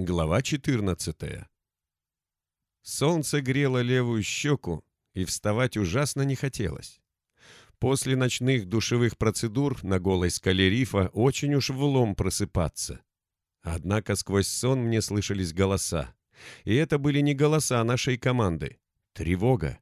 Глава 14 Солнце грело левую щеку, и вставать ужасно не хотелось. После ночных душевых процедур на голой скале рифа очень уж влом просыпаться. Однако сквозь сон мне слышались голоса. И это были не голоса нашей команды. Тревога.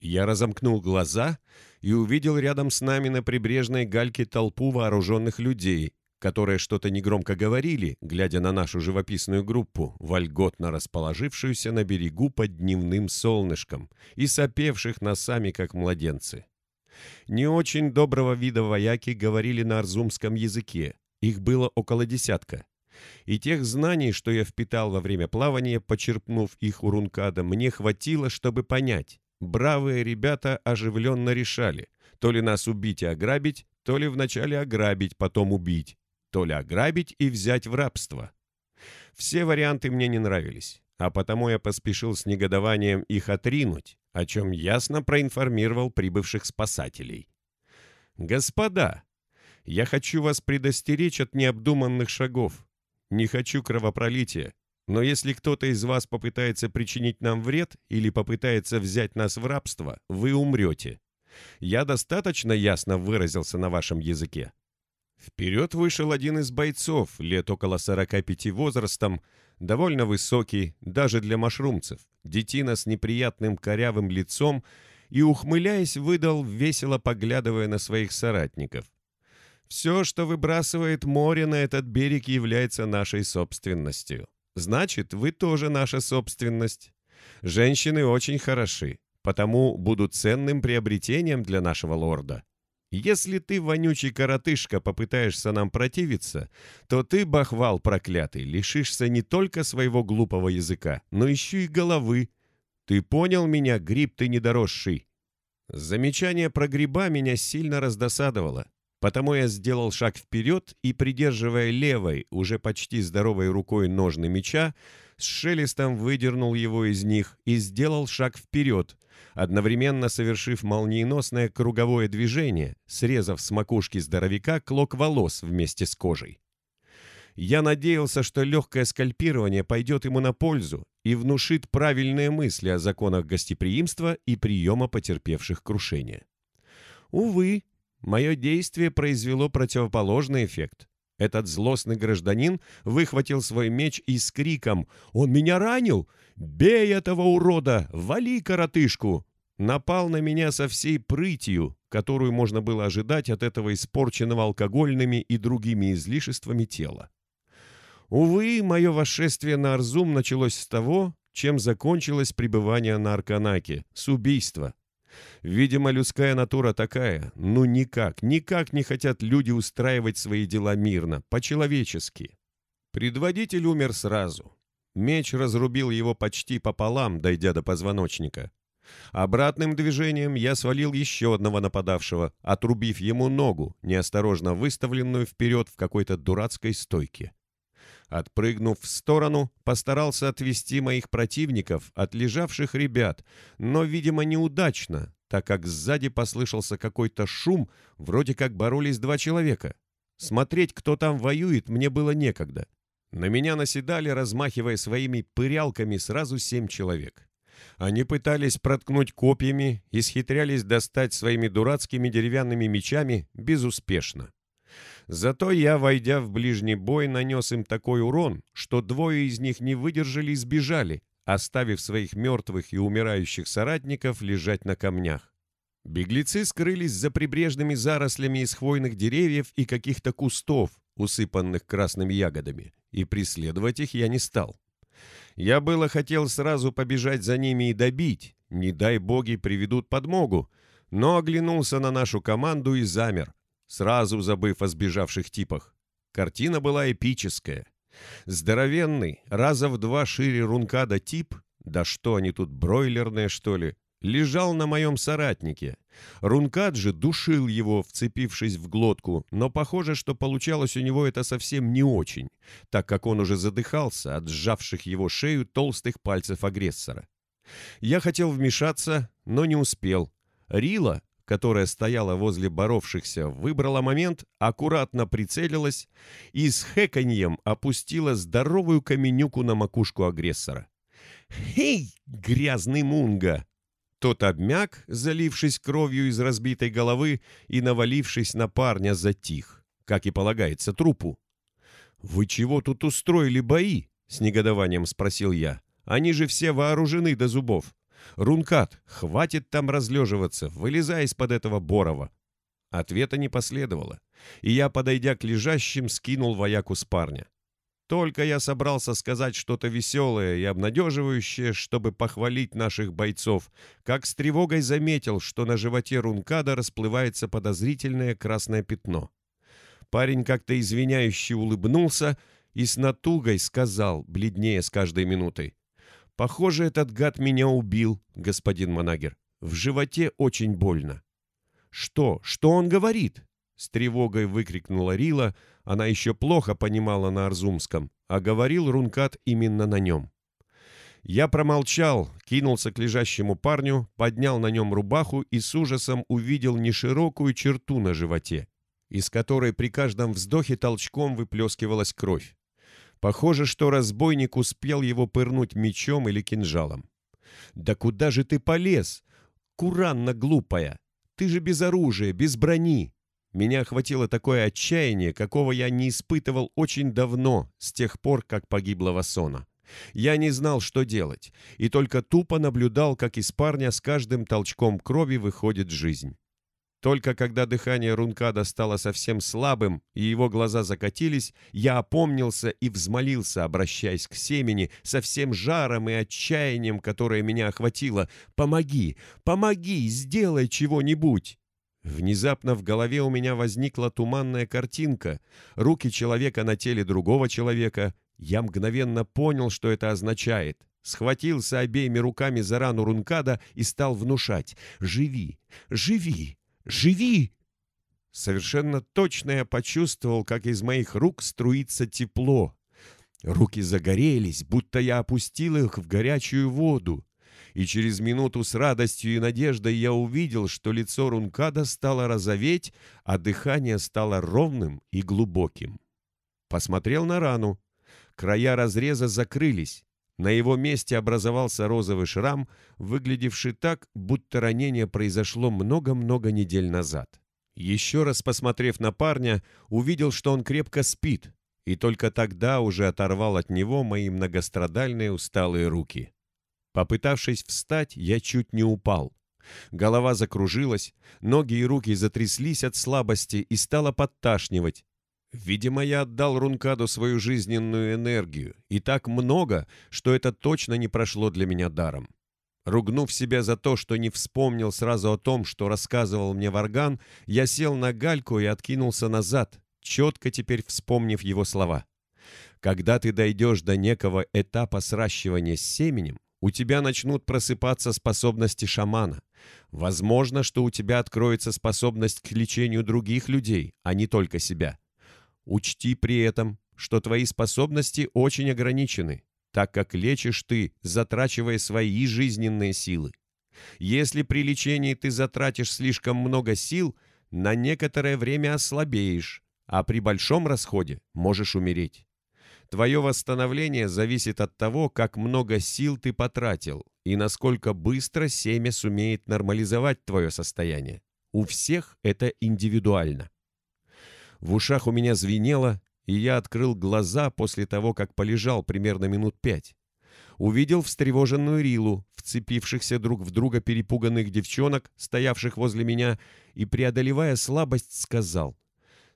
Я разомкнул глаза и увидел рядом с нами на прибрежной гальке толпу вооруженных людей, которые что-то негромко говорили, глядя на нашу живописную группу, вольготно расположившуюся на берегу под дневным солнышком и сопевших носами, как младенцы. Не очень доброго вида вояки говорили на арзумском языке, их было около десятка. И тех знаний, что я впитал во время плавания, почерпнув их у Рункада, мне хватило, чтобы понять. Бравые ребята оживленно решали, то ли нас убить и ограбить, то ли вначале ограбить, потом убить то ли ограбить и взять в рабство. Все варианты мне не нравились, а потому я поспешил с негодованием их отринуть, о чем ясно проинформировал прибывших спасателей. «Господа, я хочу вас предостеречь от необдуманных шагов. Не хочу кровопролития, но если кто-то из вас попытается причинить нам вред или попытается взять нас в рабство, вы умрете. Я достаточно ясно выразился на вашем языке?» Вперед вышел один из бойцов, лет около 45 возрастом, довольно высокий, даже для машрумцев, детина с неприятным корявым лицом и, ухмыляясь, выдал, весело поглядывая на своих соратников. «Все, что выбрасывает море на этот берег, является нашей собственностью. Значит, вы тоже наша собственность. Женщины очень хороши, потому будут ценным приобретением для нашего лорда». Если ты, вонючий коротышка, попытаешься нам противиться, то ты, бахвал проклятый, лишишься не только своего глупого языка, но еще и головы. Ты понял меня, гриб ты недоросший?» Замечание про гриба меня сильно раздосадовало, потому я сделал шаг вперед и, придерживая левой, уже почти здоровой рукой ножны меча, с шелестом выдернул его из них и сделал шаг вперед, одновременно совершив молниеносное круговое движение, срезав с макушки здоровяка клок волос вместе с кожей. Я надеялся, что легкое скальпирование пойдет ему на пользу и внушит правильные мысли о законах гостеприимства и приема потерпевших крушения. Увы, мое действие произвело противоположный эффект. Этот злостный гражданин выхватил свой меч и с криком «Он меня ранил! Бей этого урода! Вали коротышку!» напал на меня со всей прытью, которую можно было ожидать от этого испорченного алкогольными и другими излишествами тела. Увы, мое восшествие на Арзум началось с того, чем закончилось пребывание на Арканаке, с убийства. Видимо, людская натура такая. Ну никак, никак не хотят люди устраивать свои дела мирно, по-человечески. Предводитель умер сразу. Меч разрубил его почти пополам, дойдя до позвоночника. Обратным движением я свалил еще одного нападавшего, отрубив ему ногу, неосторожно выставленную вперед в какой-то дурацкой стойке. Отпрыгнув в сторону, постарался отвести моих противников от лежавших ребят, но, видимо, неудачно, так как сзади послышался какой-то шум, вроде как боролись два человека. Смотреть, кто там воюет, мне было некогда. На меня наседали, размахивая своими пырялками, сразу семь человек. Они пытались проткнуть копьями и схитрялись достать своими дурацкими деревянными мечами безуспешно. Зато я, войдя в ближний бой, нанес им такой урон, что двое из них не выдержали и сбежали, оставив своих мертвых и умирающих соратников лежать на камнях. Беглецы скрылись за прибрежными зарослями из хвойных деревьев и каких-то кустов, усыпанных красными ягодами, и преследовать их я не стал. Я было хотел сразу побежать за ними и добить, не дай боги приведут подмогу, но оглянулся на нашу команду и замер, сразу забыв о сбежавших типах. Картина была эпическая. Здоровенный, раза в два шире рункада тип, да что они тут, бройлерные, что ли, лежал на моем соратнике. Рункад же душил его, вцепившись в глотку, но похоже, что получалось у него это совсем не очень, так как он уже задыхался от сжавших его шею толстых пальцев агрессора. Я хотел вмешаться, но не успел. Рила, которая стояла возле боровшихся, выбрала момент, аккуратно прицелилась и с хэканьем опустила здоровую каменюку на макушку агрессора. «Хей, грязный мунга!» Тот обмяк, залившись кровью из разбитой головы и, навалившись на парня, затих, как и полагается трупу. «Вы чего тут устроили бои?» — с негодованием спросил я. «Они же все вооружены до зубов. Рункат, хватит там разлеживаться, вылезай из-под этого Борова». Ответа не последовало, и я, подойдя к лежащим, скинул вояку с парня. Только я собрался сказать что-то веселое и обнадеживающее, чтобы похвалить наших бойцов, как с тревогой заметил, что на животе Рункада расплывается подозрительное красное пятно. Парень как-то извиняюще улыбнулся и с натугой сказал, бледнее с каждой минутой. «Похоже, этот гад меня убил, господин Манагер. В животе очень больно». «Что? Что он говорит?» С тревогой выкрикнула Рила, она еще плохо понимала на Арзумском, а говорил Рункат именно на нем. Я промолчал, кинулся к лежащему парню, поднял на нем рубаху и с ужасом увидел неширокую черту на животе, из которой при каждом вздохе толчком выплескивалась кровь. Похоже, что разбойник успел его пырнуть мечом или кинжалом. «Да куда же ты полез? Куранна глупая! Ты же без оружия, без брони!» Меня охватило такое отчаяние, какого я не испытывал очень давно, с тех пор, как погибла Васона. Я не знал, что делать, и только тупо наблюдал, как из парня с каждым толчком крови выходит жизнь. Только когда дыхание Рункада стало совсем слабым, и его глаза закатились, я опомнился и взмолился, обращаясь к семени, со всем жаром и отчаянием, которое меня охватило. «Помоги! Помоги! Сделай чего-нибудь!» Внезапно в голове у меня возникла туманная картинка. Руки человека на теле другого человека. Я мгновенно понял, что это означает. Схватился обеими руками за рану Рункада и стал внушать «Живи! Живи! Живи!» Совершенно точно я почувствовал, как из моих рук струится тепло. Руки загорелись, будто я опустил их в горячую воду и через минуту с радостью и надеждой я увидел, что лицо Рункада стало розоветь, а дыхание стало ровным и глубоким. Посмотрел на рану. Края разреза закрылись. На его месте образовался розовый шрам, выглядевший так, будто ранение произошло много-много недель назад. Еще раз посмотрев на парня, увидел, что он крепко спит, и только тогда уже оторвал от него мои многострадальные усталые руки. Попытавшись встать, я чуть не упал. Голова закружилась, ноги и руки затряслись от слабости и стало подташнивать. Видимо, я отдал Рункаду свою жизненную энергию, и так много, что это точно не прошло для меня даром. Ругнув себя за то, что не вспомнил сразу о том, что рассказывал мне Варган, я сел на гальку и откинулся назад, четко теперь вспомнив его слова. «Когда ты дойдешь до некого этапа сращивания с семенем, у тебя начнут просыпаться способности шамана. Возможно, что у тебя откроется способность к лечению других людей, а не только себя. Учти при этом, что твои способности очень ограничены, так как лечишь ты, затрачивая свои жизненные силы. Если при лечении ты затратишь слишком много сил, на некоторое время ослабеешь, а при большом расходе можешь умереть. Твое восстановление зависит от того, как много сил ты потратил и насколько быстро семя сумеет нормализовать твое состояние. У всех это индивидуально. В ушах у меня звенело, и я открыл глаза после того, как полежал примерно минут пять. Увидел встревоженную Рилу, вцепившихся друг в друга перепуганных девчонок, стоявших возле меня, и, преодолевая слабость, сказал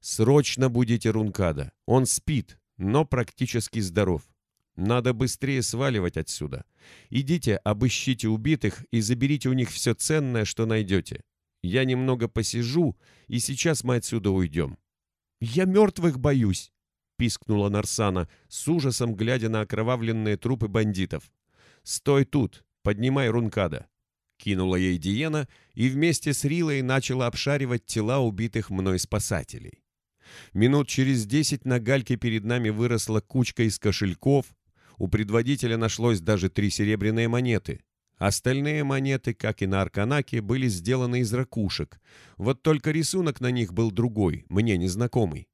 «Срочно будете Рункада, он спит, но практически здоров. Надо быстрее сваливать отсюда. Идите, обыщите убитых и заберите у них все ценное, что найдете. Я немного посижу, и сейчас мы отсюда уйдем». «Я мертвых боюсь», — пискнула Нарсана, с ужасом глядя на окровавленные трупы бандитов. «Стой тут, поднимай Рункада». Кинула ей Диена и вместе с Рилой начала обшаривать тела убитых мной спасателей. Минут через десять на гальке перед нами выросла кучка из кошельков. У предводителя нашлось даже три серебряные монеты. Остальные монеты, как и на Арканаке, были сделаны из ракушек. Вот только рисунок на них был другой, мне незнакомый.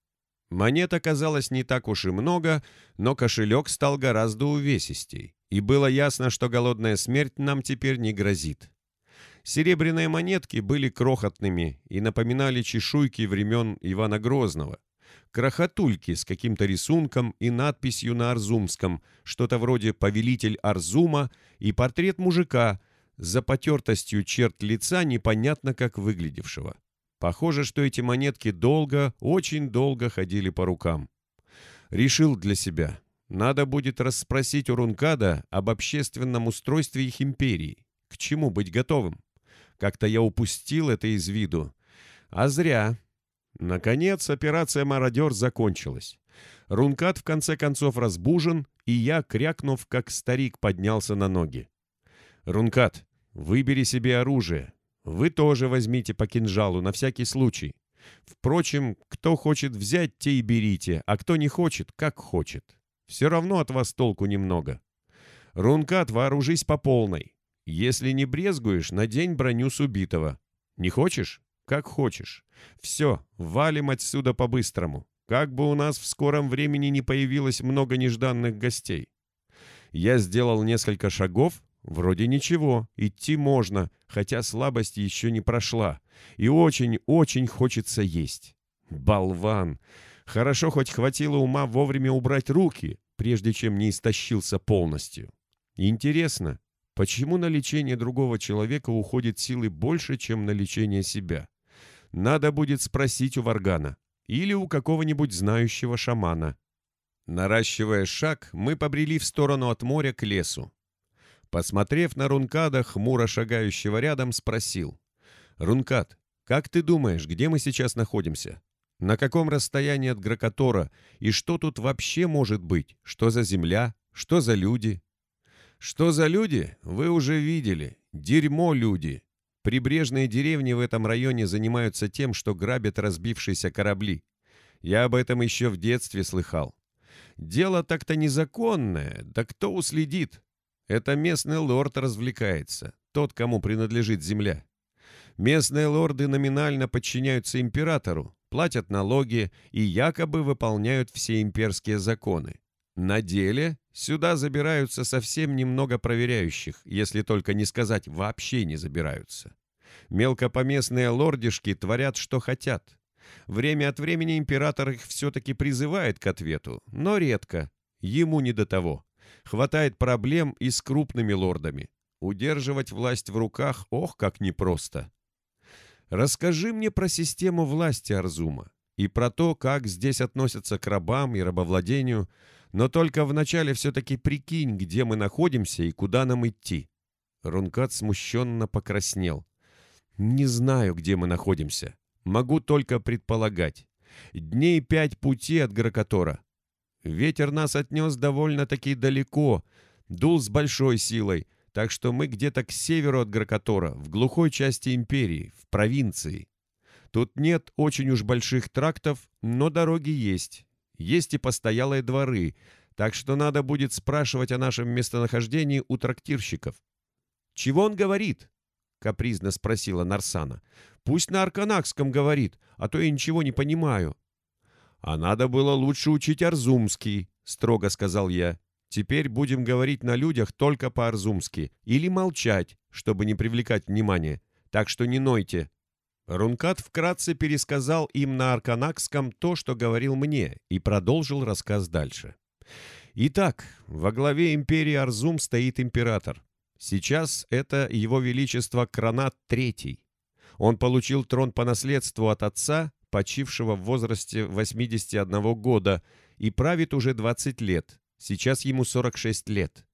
Монет оказалось не так уж и много, но кошелек стал гораздо увесистей. И было ясно, что голодная смерть нам теперь не грозит. Серебряные монетки были крохотными и напоминали чешуйки времен Ивана Грозного. Крохотульки с каким-то рисунком и надписью на арзумском, что-то вроде «Повелитель Арзума» и портрет мужика за потертостью черт лица, непонятно как выглядевшего. Похоже, что эти монетки долго, очень долго ходили по рукам. Решил для себя. Надо будет расспросить у Рункада об общественном устройстве их империи. К чему быть готовым? Как-то я упустил это из виду. А зря. Наконец, операция «Мародер» закончилась. Рункат в конце концов разбужен, и я, крякнув, как старик, поднялся на ноги. «Рункат, выбери себе оружие. Вы тоже возьмите по кинжалу, на всякий случай. Впрочем, кто хочет взять, те и берите, а кто не хочет, как хочет. Все равно от вас толку немного. Рункат, вооружись по полной. Если не брезгуешь, надень броню с убитого. Не хочешь? Как хочешь. Все, валим отсюда по-быстрому. Как бы у нас в скором времени не появилось много нежданных гостей. Я сделал несколько шагов. Вроде ничего, идти можно, хотя слабость еще не прошла. И очень-очень хочется есть. Болван! Хорошо хоть хватило ума вовремя убрать руки, прежде чем не истощился полностью. Интересно, почему на лечение другого человека уходит силы больше, чем на лечение себя? Надо будет спросить у Варгана или у какого-нибудь знающего шамана. Наращивая шаг, мы побрели в сторону от моря к лесу. Посмотрев на Рункада, хмуро шагающего рядом, спросил. «Рункад, как ты думаешь, где мы сейчас находимся? На каком расстоянии от Гракотора? И что тут вообще может быть? Что за земля? Что за люди?» «Что за люди? Вы уже видели. Дерьмо люди. Прибрежные деревни в этом районе занимаются тем, что грабят разбившиеся корабли. Я об этом еще в детстве слыхал. Дело так-то незаконное, да кто уследит? Это местный лорд развлекается, тот, кому принадлежит земля. Местные лорды номинально подчиняются императору, платят налоги и якобы выполняют все имперские законы. На деле сюда забираются совсем немного проверяющих, если только не сказать вообще не забираются. Мелкопоместные лордишки творят, что хотят. Время от времени император их все-таки призывает к ответу, но редко. Ему не до того. Хватает проблем и с крупными лордами. Удерживать власть в руках, ох, как непросто. Расскажи мне про систему власти Арзума и про то, как здесь относятся к рабам и рабовладению, но только вначале все-таки прикинь, где мы находимся и куда нам идти». Рункат смущенно покраснел. «Не знаю, где мы находимся. Могу только предполагать. Дней пять пути от Гракотора. Ветер нас отнес довольно-таки далеко, дул с большой силой, так что мы где-то к северу от Гракотора, в глухой части империи, в провинции. Тут нет очень уж больших трактов, но дороги есть, есть и постоялые дворы, так что надо будет спрашивать о нашем местонахождении у трактирщиков. «Чего он говорит?» — капризно спросила Нарсана. «Пусть на Арканакском говорит, а то я ничего не понимаю». «А надо было лучше учить Арзумский», — строго сказал я. «Теперь будем говорить на людях только по-арзумски или молчать, чтобы не привлекать внимания. Так что не нойте». Рункат вкратце пересказал им на Арканакском то, что говорил мне, и продолжил рассказ дальше. Итак, во главе империи Арзум стоит император. Сейчас это его величество Кранат III. Он получил трон по наследству от отца, почившего в возрасте 81 года, и правит уже 20 лет. Сейчас ему 46 лет.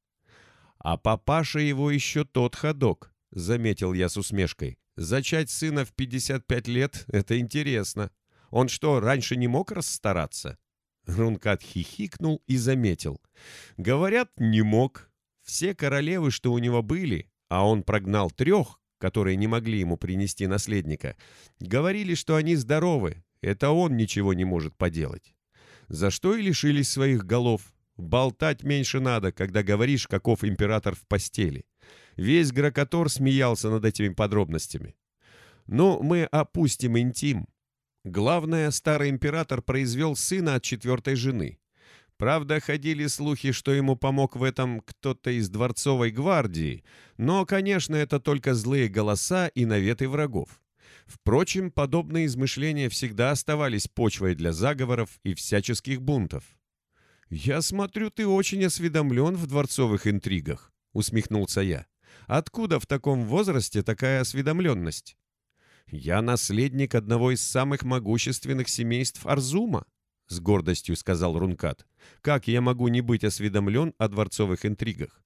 А папаша его еще тот ходок, заметил я с усмешкой. Зачать сына в 55 лет — это интересно. Он что, раньше не мог расстараться?» Рункат хихикнул и заметил. «Говорят, не мог. Все королевы, что у него были, а он прогнал трех, которые не могли ему принести наследника, говорили, что они здоровы, это он ничего не может поделать. За что и лишились своих голов. Болтать меньше надо, когда говоришь, каков император в постели. Весь Гракотор смеялся над этими подробностями. Но мы опустим интим. Главное, старый император произвел сына от четвертой жены. Правда, ходили слухи, что ему помог в этом кто-то из дворцовой гвардии, но, конечно, это только злые голоса и наветы врагов. Впрочем, подобные измышления всегда оставались почвой для заговоров и всяческих бунтов. «Я смотрю, ты очень осведомлен в дворцовых интригах», — усмехнулся я. «Откуда в таком возрасте такая осведомленность?» «Я наследник одного из самых могущественных семейств Арзума», — с гордостью сказал Рункат. «Как я могу не быть осведомлен о дворцовых интригах?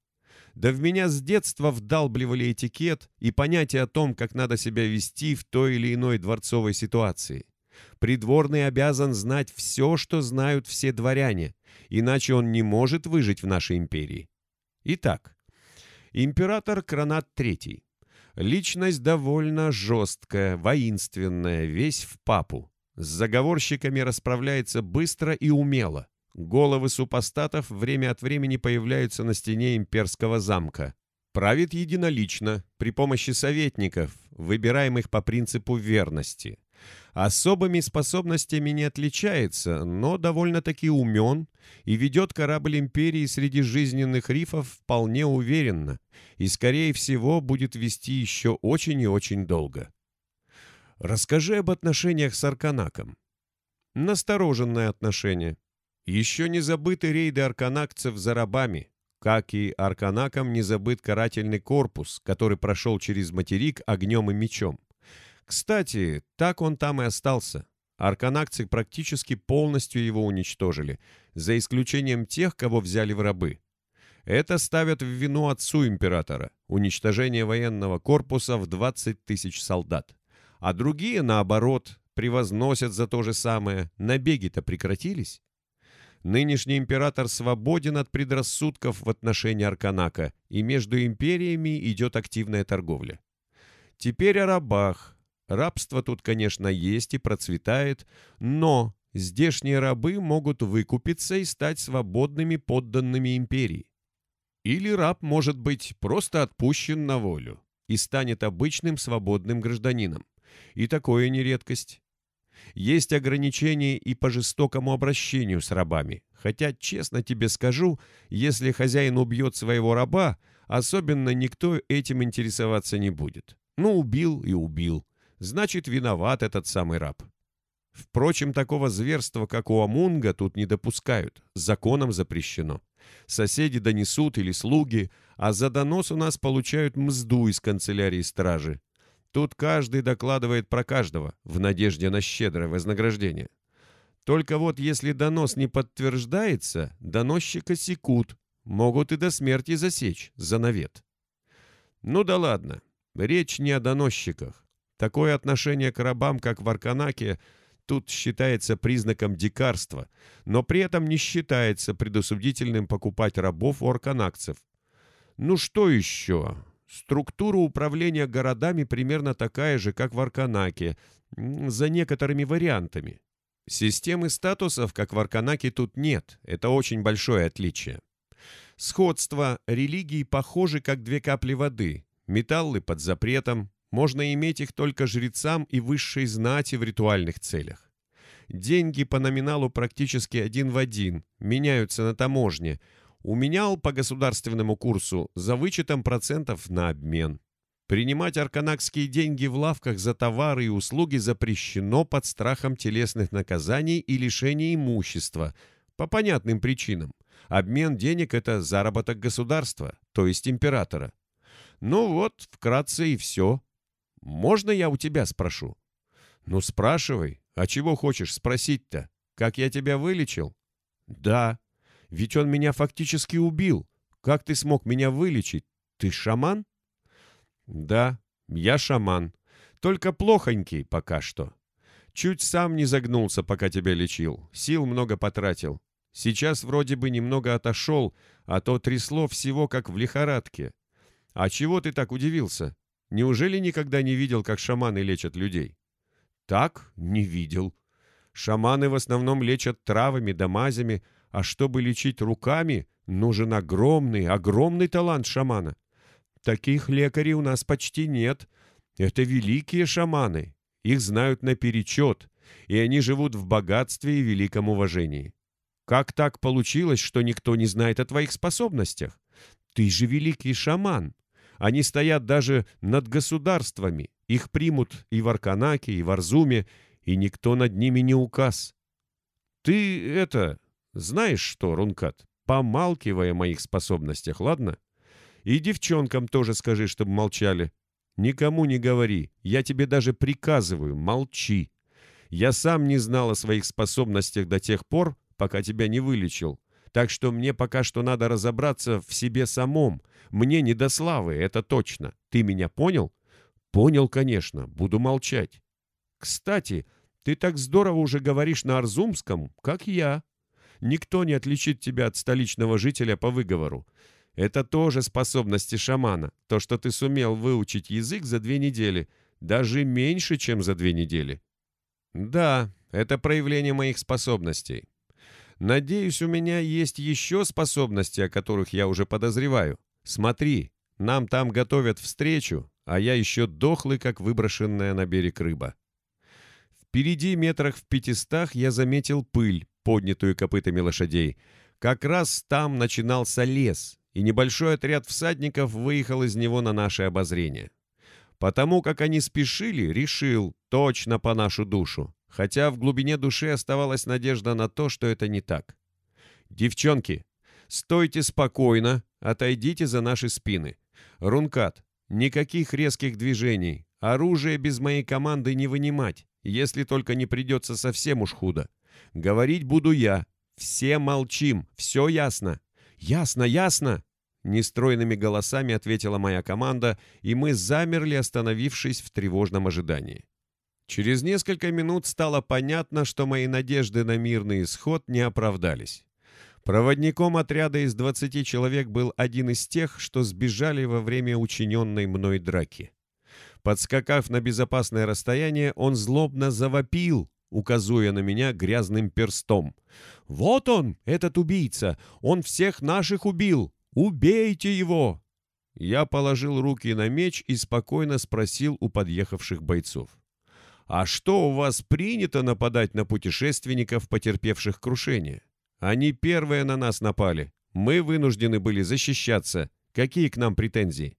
Да в меня с детства вдалбливали этикет и понятие о том, как надо себя вести в той или иной дворцовой ситуации. Придворный обязан знать все, что знают все дворяне, иначе он не может выжить в нашей империи. Итак, император Кронат III. Личность довольно жесткая, воинственная, весь в папу. С заговорщиками расправляется быстро и умело. Головы супостатов время от времени появляются на стене имперского замка. Правит единолично, при помощи советников, выбираемых по принципу верности. Особыми способностями не отличается, но довольно-таки умен и ведет корабль империи среди жизненных рифов вполне уверенно и, скорее всего, будет вести еще очень и очень долго. Расскажи об отношениях с Арканаком. Настороженное отношение. Еще не забыты рейды арканакцев за рабами, как и арканакам не забыт карательный корпус, который прошел через материк огнем и мечом. Кстати, так он там и остался. Арканакцы практически полностью его уничтожили, за исключением тех, кого взяли в рабы. Это ставят в вину отцу императора, уничтожение военного корпуса в 20 тысяч солдат. А другие, наоборот, превозносят за то же самое. Набеги-то прекратились. Нынешний император свободен от предрассудков в отношении Арканака, и между империями идет активная торговля. Теперь о рабах. Рабство тут, конечно, есть и процветает, но здешние рабы могут выкупиться и стать свободными подданными империи. Или раб может быть просто отпущен на волю и станет обычным свободным гражданином. И такое не редкость. Есть ограничения и по жестокому обращению с рабами. Хотя, честно тебе скажу, если хозяин убьет своего раба, особенно никто этим интересоваться не будет. Ну, убил и убил. Значит, виноват этот самый раб. Впрочем, такого зверства, как у Амунга, тут не допускают. Законом запрещено. Соседи донесут или слуги, а за донос у нас получают мзду из канцелярии стражи. Тут каждый докладывает про каждого, в надежде на щедрое вознаграждение. Только вот если донос не подтверждается, доносчика секут, могут и до смерти засечь за навет. Ну да ладно, речь не о доносчиках. Такое отношение к рабам, как в Арканаке, тут считается признаком дикарства, но при этом не считается предосудительным покупать рабов у арканакцев. Ну что еще? Структура управления городами примерно такая же, как в Арканаке, за некоторыми вариантами. Системы статусов, как в Арканаке, тут нет. Это очень большое отличие. Сходство религий похожи, как две капли воды. Металлы под запретом. Можно иметь их только жрецам и высшей знати в ритуальных целях. Деньги по номиналу практически один в один, меняются на таможне – Уменял по государственному курсу за вычетом процентов на обмен. Принимать арканакские деньги в лавках за товары и услуги запрещено под страхом телесных наказаний и лишения имущества по понятным причинам. Обмен денег – это заработок государства, то есть императора. Ну вот, вкратце и все. Можно я у тебя спрошу? Ну, спрашивай. А чего хочешь спросить-то? Как я тебя вылечил? Да. Ведь он меня фактически убил. Как ты смог меня вылечить? Ты шаман? Да, я шаман. Только плохонький пока что. Чуть сам не загнулся, пока тебя лечил. Сил много потратил. Сейчас вроде бы немного отошел, а то трясло всего, как в лихорадке. А чего ты так удивился? Неужели никогда не видел, как шаманы лечат людей? Так, не видел. Шаманы в основном лечат травами да мазями, а чтобы лечить руками, нужен огромный, огромный талант шамана. Таких лекарей у нас почти нет. Это великие шаманы. Их знают наперечет, и они живут в богатстве и великом уважении. Как так получилось, что никто не знает о твоих способностях? Ты же великий шаман. Они стоят даже над государствами. Их примут и в Арканаке, и в Арзуме, и никто над ними не указ. Ты это, знаешь что, Рункат, помалкивай о моих способностях, ладно? И девчонкам тоже скажи, чтобы молчали. Никому не говори, я тебе даже приказываю, молчи. Я сам не знал о своих способностях до тех пор, пока тебя не вылечил. Так что мне пока что надо разобраться в себе самом. Мне не до славы, это точно. Ты меня понял? Понял, конечно, буду молчать. Кстати, ты так здорово уже говоришь на Арзумском, как я. Никто не отличит тебя от столичного жителя по выговору. Это тоже способности шамана, то, что ты сумел выучить язык за две недели, даже меньше, чем за две недели. Да, это проявление моих способностей. Надеюсь, у меня есть еще способности, о которых я уже подозреваю. Смотри, нам там готовят встречу, а я еще дохлый, как выброшенная на берег рыба. Впереди метрах в пятистах я заметил пыль, поднятую копытами лошадей. Как раз там начинался лес, и небольшой отряд всадников выехал из него на наше обозрение. Потому как они спешили, решил, точно по нашу душу, хотя в глубине души оставалась надежда на то, что это не так. «Девчонки, стойте спокойно, отойдите за наши спины. Рункат, никаких резких движений, оружие без моей команды не вынимать, если только не придется совсем уж худо. Говорить буду я. Все молчим, все ясно. «Ясно, ясно!» Нестройными голосами ответила моя команда, и мы замерли, остановившись в тревожном ожидании. Через несколько минут стало понятно, что мои надежды на мирный исход не оправдались. Проводником отряда из 20 человек был один из тех, что сбежали во время учиненной мной драки. Подскакав на безопасное расстояние, он злобно завопил, указуя на меня грязным перстом. «Вот он, этот убийца! Он всех наших убил! Убейте его!» Я положил руки на меч и спокойно спросил у подъехавших бойцов. «А что у вас принято нападать на путешественников, потерпевших крушение? Они первые на нас напали. Мы вынуждены были защищаться. Какие к нам претензии?»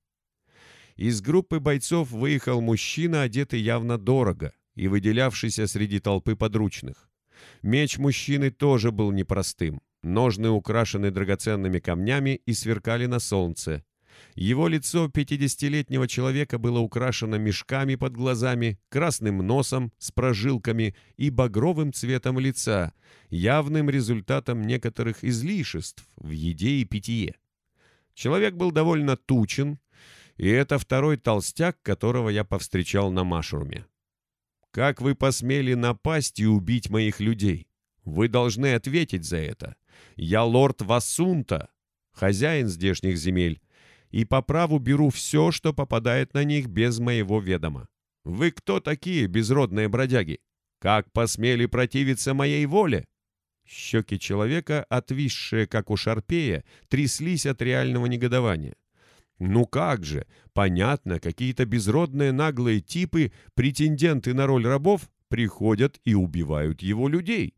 Из группы бойцов выехал мужчина, одетый явно дорого и выделявшийся среди толпы подручных. Меч мужчины тоже был непростым. Ножны украшены драгоценными камнями и сверкали на солнце. Его лицо пятидесятилетнего человека было украшено мешками под глазами, красным носом с прожилками и багровым цветом лица, явным результатом некоторых излишеств в еде и питье. Человек был довольно тучен, и это второй толстяк, которого я повстречал на Машруме. Как вы посмели напасть и убить моих людей? Вы должны ответить за это. Я лорд Васунта, хозяин здешних земель, и по праву беру все, что попадает на них без моего ведома. Вы кто такие, безродные бродяги? Как посмели противиться моей воле?» Щеки человека, отвисшие, как у шарпея, тряслись от реального негодования. Ну как же, понятно, какие-то безродные наглые типы, претенденты на роль рабов, приходят и убивают его людей.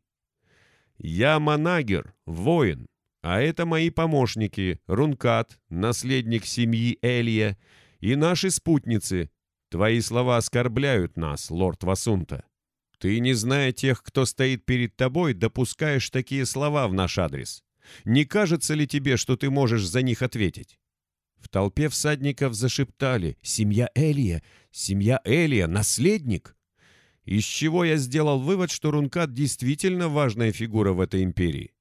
Я манагер, воин, а это мои помощники, Рункат, наследник семьи Элия, и наши спутницы. Твои слова оскорбляют нас, лорд Васунта. Ты, не зная тех, кто стоит перед тобой, допускаешь такие слова в наш адрес. Не кажется ли тебе, что ты можешь за них ответить? В толпе всадников зашептали «Семья Элия! Семья Элия! Наследник!» Из чего я сделал вывод, что Рункат действительно важная фигура в этой империи.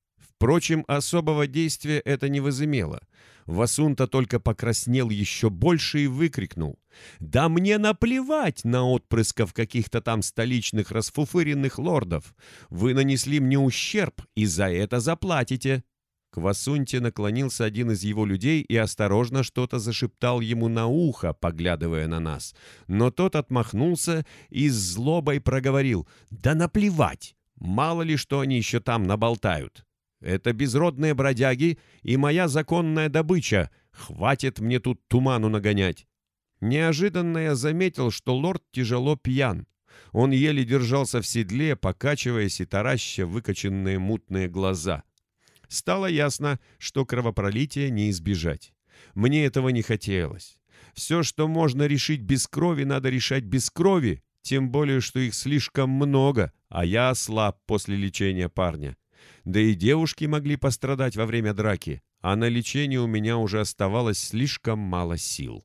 Впрочем, особого действия это не возымело. Васунта только покраснел еще больше и выкрикнул. «Да мне наплевать на отпрысков каких-то там столичных расфуфыренных лордов! Вы нанесли мне ущерб, и за это заплатите!» К Васунте наклонился один из его людей и осторожно что-то зашептал ему на ухо, поглядывая на нас. Но тот отмахнулся и с злобой проговорил «Да наплевать! Мало ли, что они еще там наболтают! Это безродные бродяги и моя законная добыча, Хватит мне тут туману нагонять. Неожиданно я заметил, что лорд тяжело пьян. Он еле держался в седле, покачиваясь и тараща выкоченные мутные глаза. Стало ясно, что кровопролития не избежать. Мне этого не хотелось. Все, что можно решить без крови, надо решать без крови, тем более, что их слишком много, а я слаб после лечения парня. Да и девушки могли пострадать во время драки, а на лечение у меня уже оставалось слишком мало сил.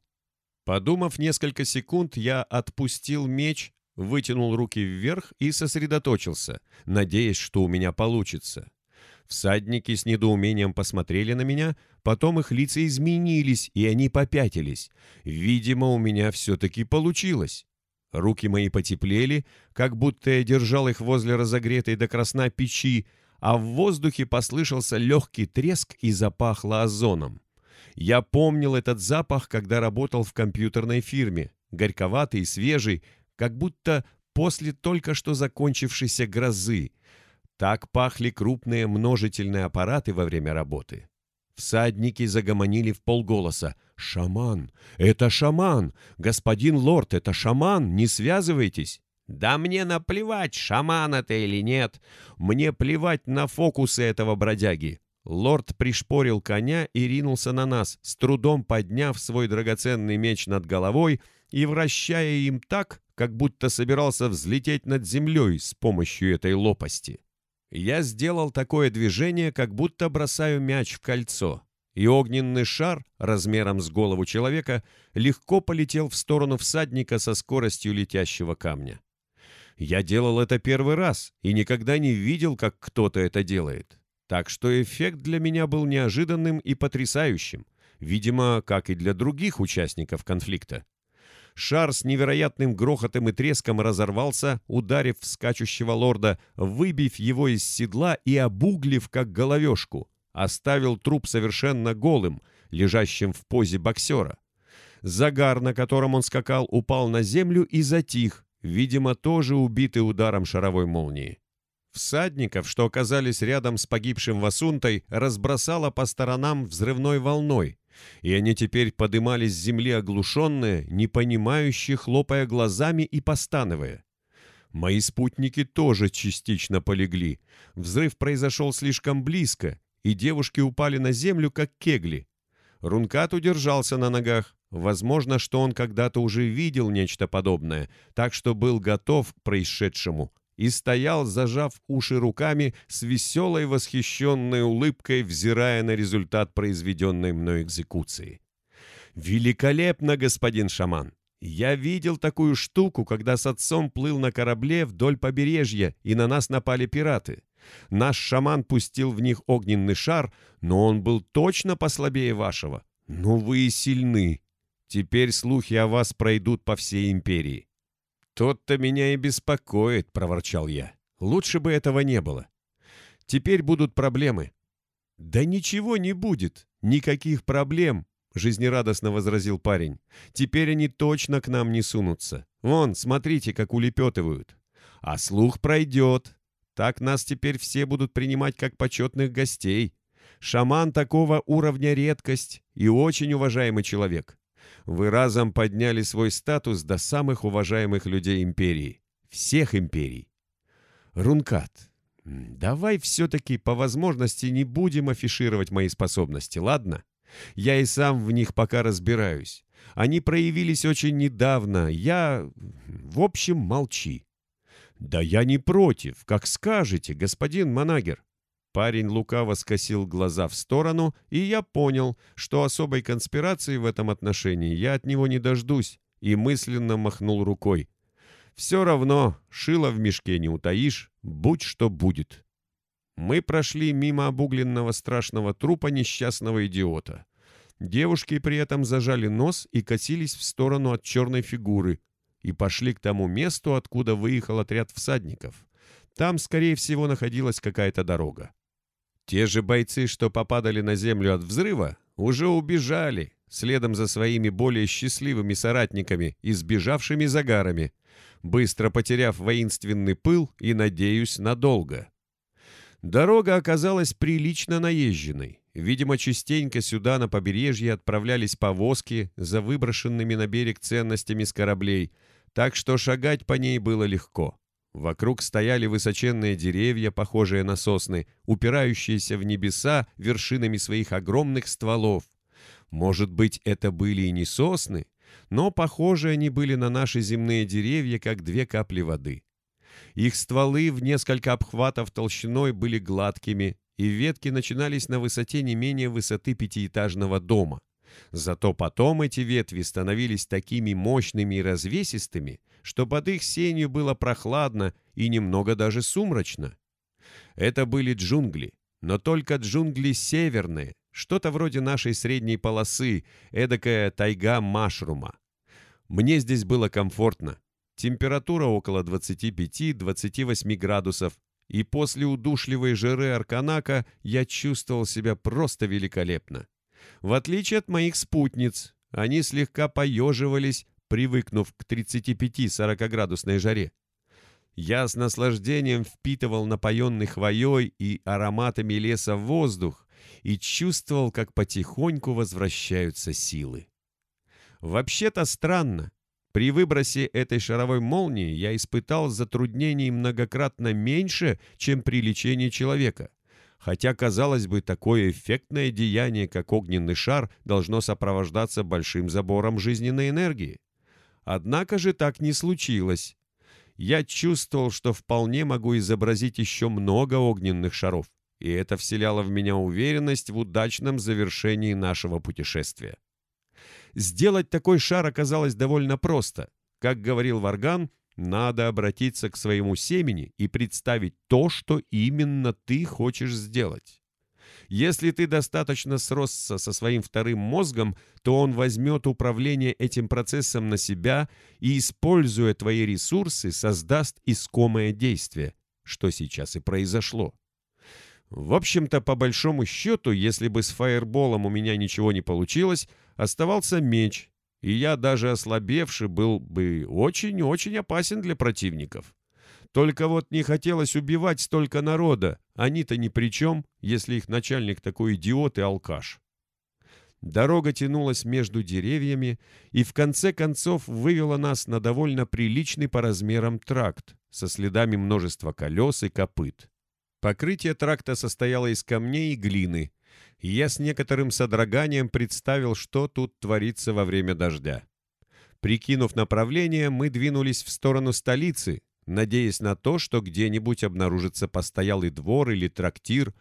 Подумав несколько секунд, я отпустил меч, вытянул руки вверх и сосредоточился, надеясь, что у меня получится. Всадники с недоумением посмотрели на меня, потом их лица изменились, и они попятились. Видимо, у меня все-таки получилось. Руки мои потеплели, как будто я держал их возле разогретой до красна печи, а в воздухе послышался легкий треск и запахло озоном. Я помнил этот запах, когда работал в компьютерной фирме, горьковатый и свежий, как будто после только что закончившейся грозы. Так пахли крупные множительные аппараты во время работы. Всадники загомонили в полголоса. «Шаман! Это шаман! Господин лорд, это шаман! Не связывайтесь!» «Да мне наплевать, шаман это или нет! Мне плевать на фокусы этого бродяги!» Лорд пришпорил коня и ринулся на нас, с трудом подняв свой драгоценный меч над головой и вращая им так, как будто собирался взлететь над землей с помощью этой лопасти. Я сделал такое движение, как будто бросаю мяч в кольцо, и огненный шар, размером с голову человека, легко полетел в сторону всадника со скоростью летящего камня. Я делал это первый раз и никогда не видел, как кто-то это делает. Так что эффект для меня был неожиданным и потрясающим, видимо, как и для других участников конфликта. Шар с невероятным грохотом и треском разорвался, ударив скачущего лорда, выбив его из седла и обуглив, как головешку. Оставил труп совершенно голым, лежащим в позе боксера. Загар, на котором он скакал, упал на землю и затих, видимо, тоже убитый ударом шаровой молнии. Всадников, что оказались рядом с погибшим Васунтой, разбросало по сторонам взрывной волной, и они теперь подымались с земли оглушенные, не понимающие, хлопая глазами и постановая. Мои спутники тоже частично полегли. Взрыв произошел слишком близко, и девушки упали на землю, как кегли. Рункат удержался на ногах. Возможно, что он когда-то уже видел нечто подобное, так что был готов к происшедшему и стоял, зажав уши руками, с веселой восхищенной улыбкой, взирая на результат произведенной мной экзекуции. «Великолепно, господин шаман! Я видел такую штуку, когда с отцом плыл на корабле вдоль побережья, и на нас напали пираты. Наш шаман пустил в них огненный шар, но он был точно послабее вашего. Ну вы и сильны. Теперь слухи о вас пройдут по всей империи. «Тот-то меня и беспокоит», — проворчал я. «Лучше бы этого не было. Теперь будут проблемы». «Да ничего не будет. Никаких проблем», — жизнерадостно возразил парень. «Теперь они точно к нам не сунутся. Вон, смотрите, как улепетывают. А слух пройдет. Так нас теперь все будут принимать как почетных гостей. Шаман такого уровня редкость и очень уважаемый человек. Вы разом подняли свой статус до самых уважаемых людей империи. Всех империй. Рункат, давай все-таки по возможности не будем афишировать мои способности, ладно? Я и сам в них пока разбираюсь. Они проявились очень недавно. Я... В общем, молчи. Да я не против, как скажете, господин Манагер. Парень лукаво скосил глаза в сторону, и я понял, что особой конспирации в этом отношении я от него не дождусь, и мысленно махнул рукой. «Все равно, шило в мешке не утаишь, будь что будет». Мы прошли мимо обугленного страшного трупа несчастного идиота. Девушки при этом зажали нос и косились в сторону от черной фигуры и пошли к тому месту, откуда выехал отряд всадников. Там, скорее всего, находилась какая-то дорога. Те же бойцы, что попадали на землю от взрыва, уже убежали, следом за своими более счастливыми соратниками и сбежавшими загарами, быстро потеряв воинственный пыл и, надеюсь, надолго. Дорога оказалась прилично наезженной. Видимо, частенько сюда, на побережье, отправлялись повозки за выброшенными на берег ценностями с кораблей, так что шагать по ней было легко. Вокруг стояли высоченные деревья, похожие на сосны, упирающиеся в небеса вершинами своих огромных стволов. Может быть, это были и не сосны, но похожи они были на наши земные деревья, как две капли воды. Их стволы в несколько обхватов толщиной были гладкими, и ветки начинались на высоте не менее высоты пятиэтажного дома. Зато потом эти ветви становились такими мощными и развесистыми, что под их сенью было прохладно и немного даже сумрачно. Это были джунгли, но только джунгли северные, что-то вроде нашей средней полосы, эдакая тайга машрума. Мне здесь было комфортно. Температура около 25-28 градусов, и после удушливой жиры Арканака я чувствовал себя просто великолепно. В отличие от моих спутниц, они слегка поеживались, привыкнув к 35-40 градусной жаре. Я с наслаждением впитывал напоенный хвоей и ароматами леса воздух и чувствовал, как потихоньку возвращаются силы. Вообще-то странно. При выбросе этой шаровой молнии я испытал затруднений многократно меньше, чем при лечении человека. Хотя, казалось бы, такое эффектное деяние, как огненный шар, должно сопровождаться большим забором жизненной энергии. Однако же так не случилось. Я чувствовал, что вполне могу изобразить еще много огненных шаров, и это вселяло в меня уверенность в удачном завершении нашего путешествия. Сделать такой шар оказалось довольно просто. Как говорил Варган, надо обратиться к своему семени и представить то, что именно ты хочешь сделать. Если ты достаточно сросся со своим вторым мозгом, то он возьмет управление этим процессом на себя и, используя твои ресурсы, создаст искомое действие, что сейчас и произошло. В общем-то, по большому счету, если бы с фаерболом у меня ничего не получилось, оставался меч, и я, даже ослабевший, был бы очень-очень опасен для противников. Только вот не хотелось убивать столько народа, они-то ни при чем, если их начальник такой идиот и алкаш. Дорога тянулась между деревьями и в конце концов вывела нас на довольно приличный по размерам тракт со следами множества колес и копыт. Покрытие тракта состояло из камней и глины, и я с некоторым содроганием представил, что тут творится во время дождя. Прикинув направление, мы двинулись в сторону столицы, надеясь на то, что где-нибудь обнаружится постоялый двор или трактир.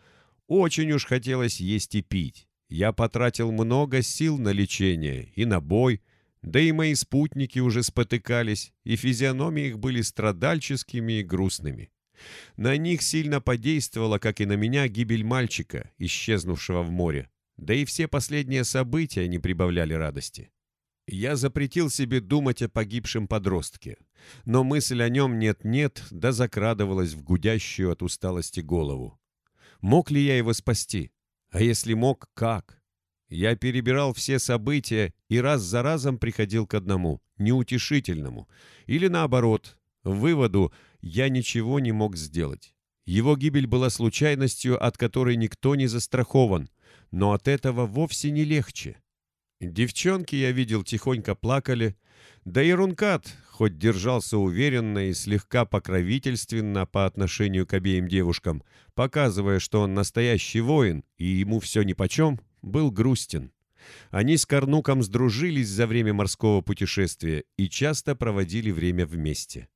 Очень уж хотелось есть и пить. Я потратил много сил на лечение и на бой, да и мои спутники уже спотыкались, и физиономии их были страдальческими и грустными. На них сильно подействовала, как и на меня, гибель мальчика, исчезнувшего в море. Да и все последние события не прибавляли радости. Я запретил себе думать о погибшем подростке, но мысль о нем нет-нет, да закрадывалась в гудящую от усталости голову. Мог ли я его спасти? А если мог, как? Я перебирал все события и раз за разом приходил к одному, неутешительному, или наоборот, выводу я ничего не мог сделать. Его гибель была случайностью, от которой никто не застрахован, но от этого вовсе не легче. Девчонки, я видел, тихонько плакали, да и Рункат, хоть держался уверенно и слегка покровительственно по отношению к обеим девушкам, показывая, что он настоящий воин и ему все нипочем, был грустен. Они с Корнуком сдружились за время морского путешествия и часто проводили время вместе.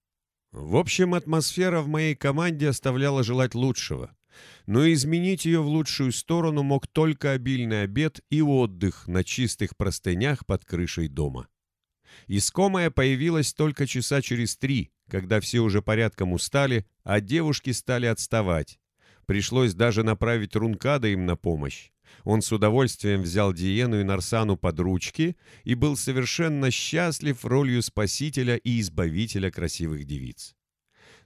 В общем, атмосфера в моей команде оставляла желать лучшего но изменить ее в лучшую сторону мог только обильный обед и отдых на чистых простынях под крышей дома. Искомая появилась только часа через три, когда все уже порядком устали, а девушки стали отставать. Пришлось даже направить Рункада им на помощь. Он с удовольствием взял Диену и Нарсану под ручки и был совершенно счастлив ролью спасителя и избавителя красивых девиц.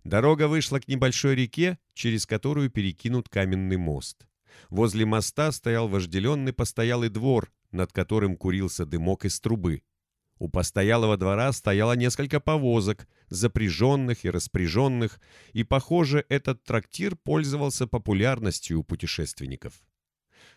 Дорога вышла к небольшой реке, через которую перекинут каменный мост. Возле моста стоял вожделенный постоялый двор, над которым курился дымок из трубы. У постоялого двора стояло несколько повозок, запряженных и распряженных, и, похоже, этот трактир пользовался популярностью у путешественников.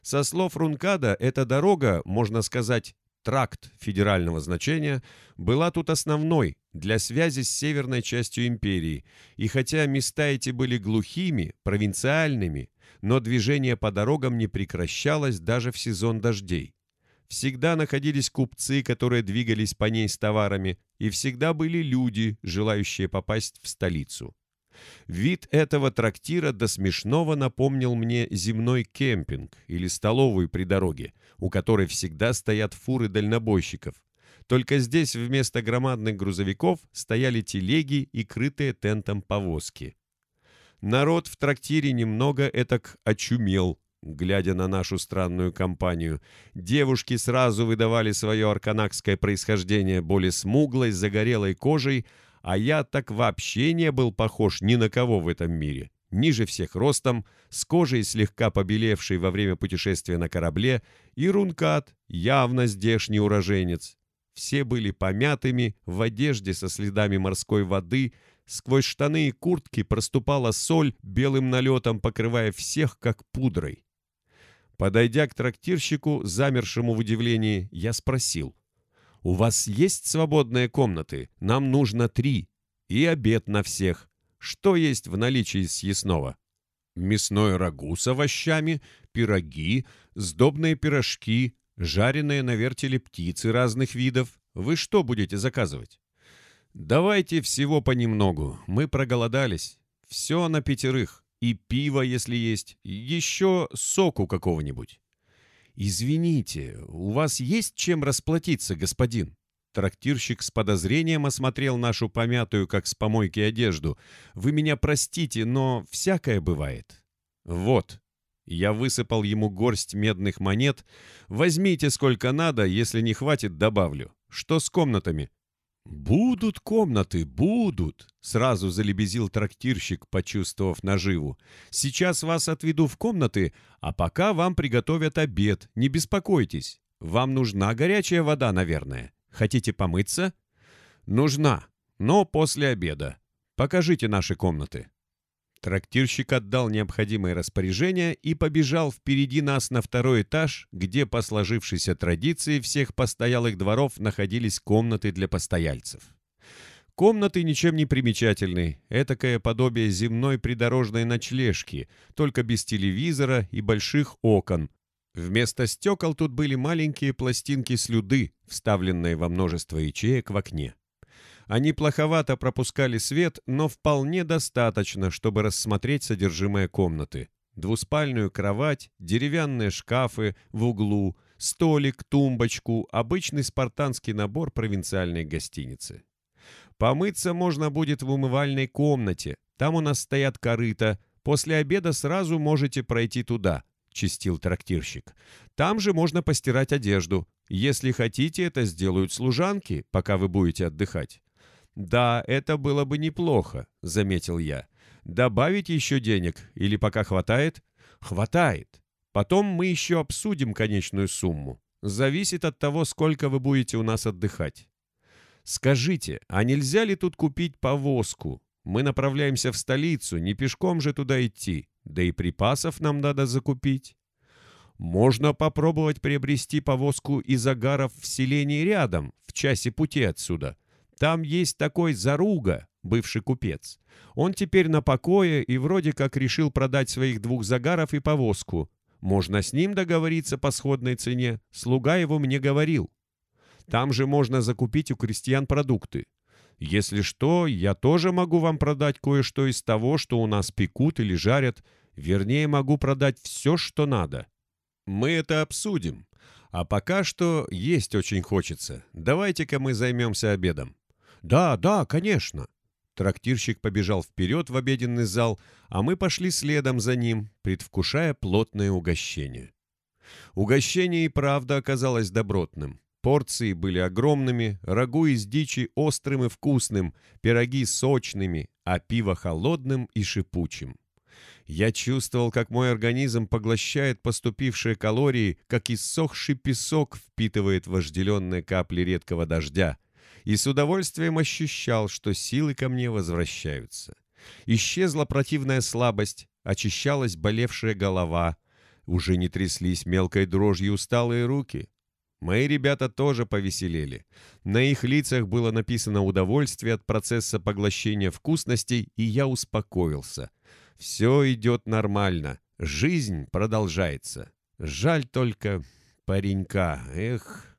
Со слов Рункада, эта дорога, можно сказать, тракт федерального значения, была тут основной для связи с северной частью империи, и хотя места эти были глухими, провинциальными, но движение по дорогам не прекращалось даже в сезон дождей. Всегда находились купцы, которые двигались по ней с товарами, и всегда были люди, желающие попасть в столицу. Вид этого трактира до смешного напомнил мне земной кемпинг или столовую при дороге, у которой всегда стоят фуры дальнобойщиков. Только здесь вместо громадных грузовиков стояли телеги и крытые тентом повозки. Народ в трактире немного этак очумел, глядя на нашу странную компанию. Девушки сразу выдавали свое арканакское происхождение более смуглой, загорелой кожей, а я так вообще не был похож ни на кого в этом мире. Ниже всех ростом, с кожей слегка побелевшей во время путешествия на корабле, и рункат, явно здешний уроженец. Все были помятыми, в одежде со следами морской воды, сквозь штаны и куртки проступала соль белым налетом, покрывая всех как пудрой. Подойдя к трактирщику, замершему в удивлении, я спросил — «У вас есть свободные комнаты? Нам нужно три. И обед на всех. Что есть в наличии съестного?» «Мясное рагу с овощами, пироги, сдобные пирожки, жареные на вертеле птицы разных видов. Вы что будете заказывать?» «Давайте всего понемногу. Мы проголодались. Все на пятерых. И пиво, если есть. Еще соку какого-нибудь». «Извините, у вас есть чем расплатиться, господин?» Трактирщик с подозрением осмотрел нашу помятую, как с помойки, одежду. «Вы меня простите, но всякое бывает». «Вот». Я высыпал ему горсть медных монет. «Возьмите сколько надо, если не хватит, добавлю. Что с комнатами?» «Будут комнаты, будут!» — сразу залебезил трактирщик, почувствовав наживу. «Сейчас вас отведу в комнаты, а пока вам приготовят обед, не беспокойтесь. Вам нужна горячая вода, наверное. Хотите помыться?» «Нужна, но после обеда. Покажите наши комнаты». Трактирщик отдал необходимые распоряжения и побежал впереди нас на второй этаж, где по сложившейся традиции всех постоялых дворов находились комнаты для постояльцев. Комнаты ничем не примечательны, этакое подобие земной придорожной ночлежки, только без телевизора и больших окон. Вместо стекол тут были маленькие пластинки слюды, вставленные во множество ячеек в окне. Они плоховато пропускали свет, но вполне достаточно, чтобы рассмотреть содержимое комнаты. Двуспальную кровать, деревянные шкафы в углу, столик, тумбочку, обычный спартанский набор провинциальной гостиницы. Помыться можно будет в умывальной комнате. Там у нас стоят корыта. После обеда сразу можете пройти туда, — чистил трактирщик. Там же можно постирать одежду. Если хотите, это сделают служанки, пока вы будете отдыхать. «Да, это было бы неплохо», — заметил я. «Добавить еще денег? Или пока хватает?» «Хватает. Потом мы еще обсудим конечную сумму. Зависит от того, сколько вы будете у нас отдыхать». «Скажите, а нельзя ли тут купить повозку? Мы направляемся в столицу, не пешком же туда идти, да и припасов нам надо закупить». «Можно попробовать приобрести повозку из агаров в селении рядом, в часе пути отсюда». Там есть такой Заруга, бывший купец. Он теперь на покое и вроде как решил продать своих двух загаров и повозку. Можно с ним договориться по сходной цене. Слуга его мне говорил. Там же можно закупить у крестьян продукты. Если что, я тоже могу вам продать кое-что из того, что у нас пекут или жарят. Вернее, могу продать все, что надо. Мы это обсудим. А пока что есть очень хочется. Давайте-ка мы займемся обедом. «Да, да, конечно». Трактирщик побежал вперед в обеденный зал, а мы пошли следом за ним, предвкушая плотное угощение. Угощение и правда оказалось добротным. Порции были огромными, рагу из дичи острым и вкусным, пироги сочными, а пиво холодным и шипучим. Я чувствовал, как мой организм поглощает поступившие калории, как иссохший песок впитывает вожделенные капли редкого дождя, и с удовольствием ощущал, что силы ко мне возвращаются. Исчезла противная слабость, очищалась болевшая голова. уже не тряслись мелкой дрожью усталые руки. Мои ребята тоже повеселели. На их лицах было написано удовольствие от процесса поглощения вкусностей, и я успокоился. Все идет нормально, жизнь продолжается. Жаль только паренька, эх.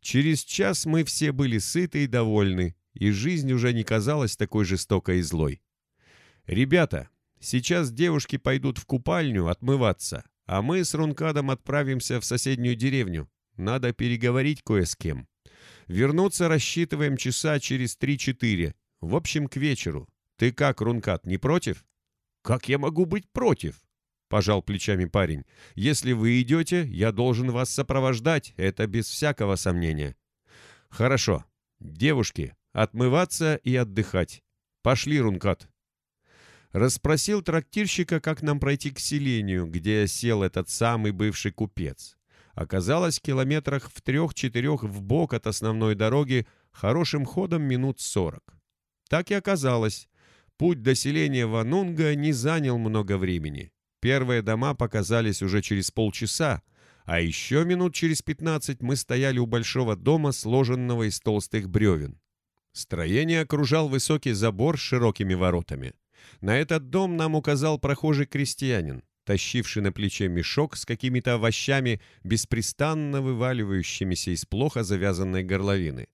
Через час мы все были сыты и довольны, и жизнь уже не казалась такой жестокой и злой. «Ребята, сейчас девушки пойдут в купальню отмываться, а мы с Рункадом отправимся в соседнюю деревню. Надо переговорить кое с кем. Вернуться рассчитываем часа через три-четыре. В общем, к вечеру. Ты как, Рункад, не против?» «Как я могу быть против?» — пожал плечами парень. «Если вы идете, я должен вас сопровождать, это без всякого сомнения». «Хорошо. Девушки, отмываться и отдыхать. Пошли, Рункат». Расспросил трактирщика, как нам пройти к селению, где сел этот самый бывший купец. Оказалось, километрах в трех-четырех вбок от основной дороги хорошим ходом минут сорок. Так и оказалось. Путь до селения Ванунга не занял много времени. Первые дома показались уже через полчаса, а еще минут через пятнадцать мы стояли у большого дома, сложенного из толстых бревен. Строение окружал высокий забор с широкими воротами. На этот дом нам указал прохожий крестьянин, тащивший на плече мешок с какими-то овощами, беспрестанно вываливающимися из плохо завязанной горловины.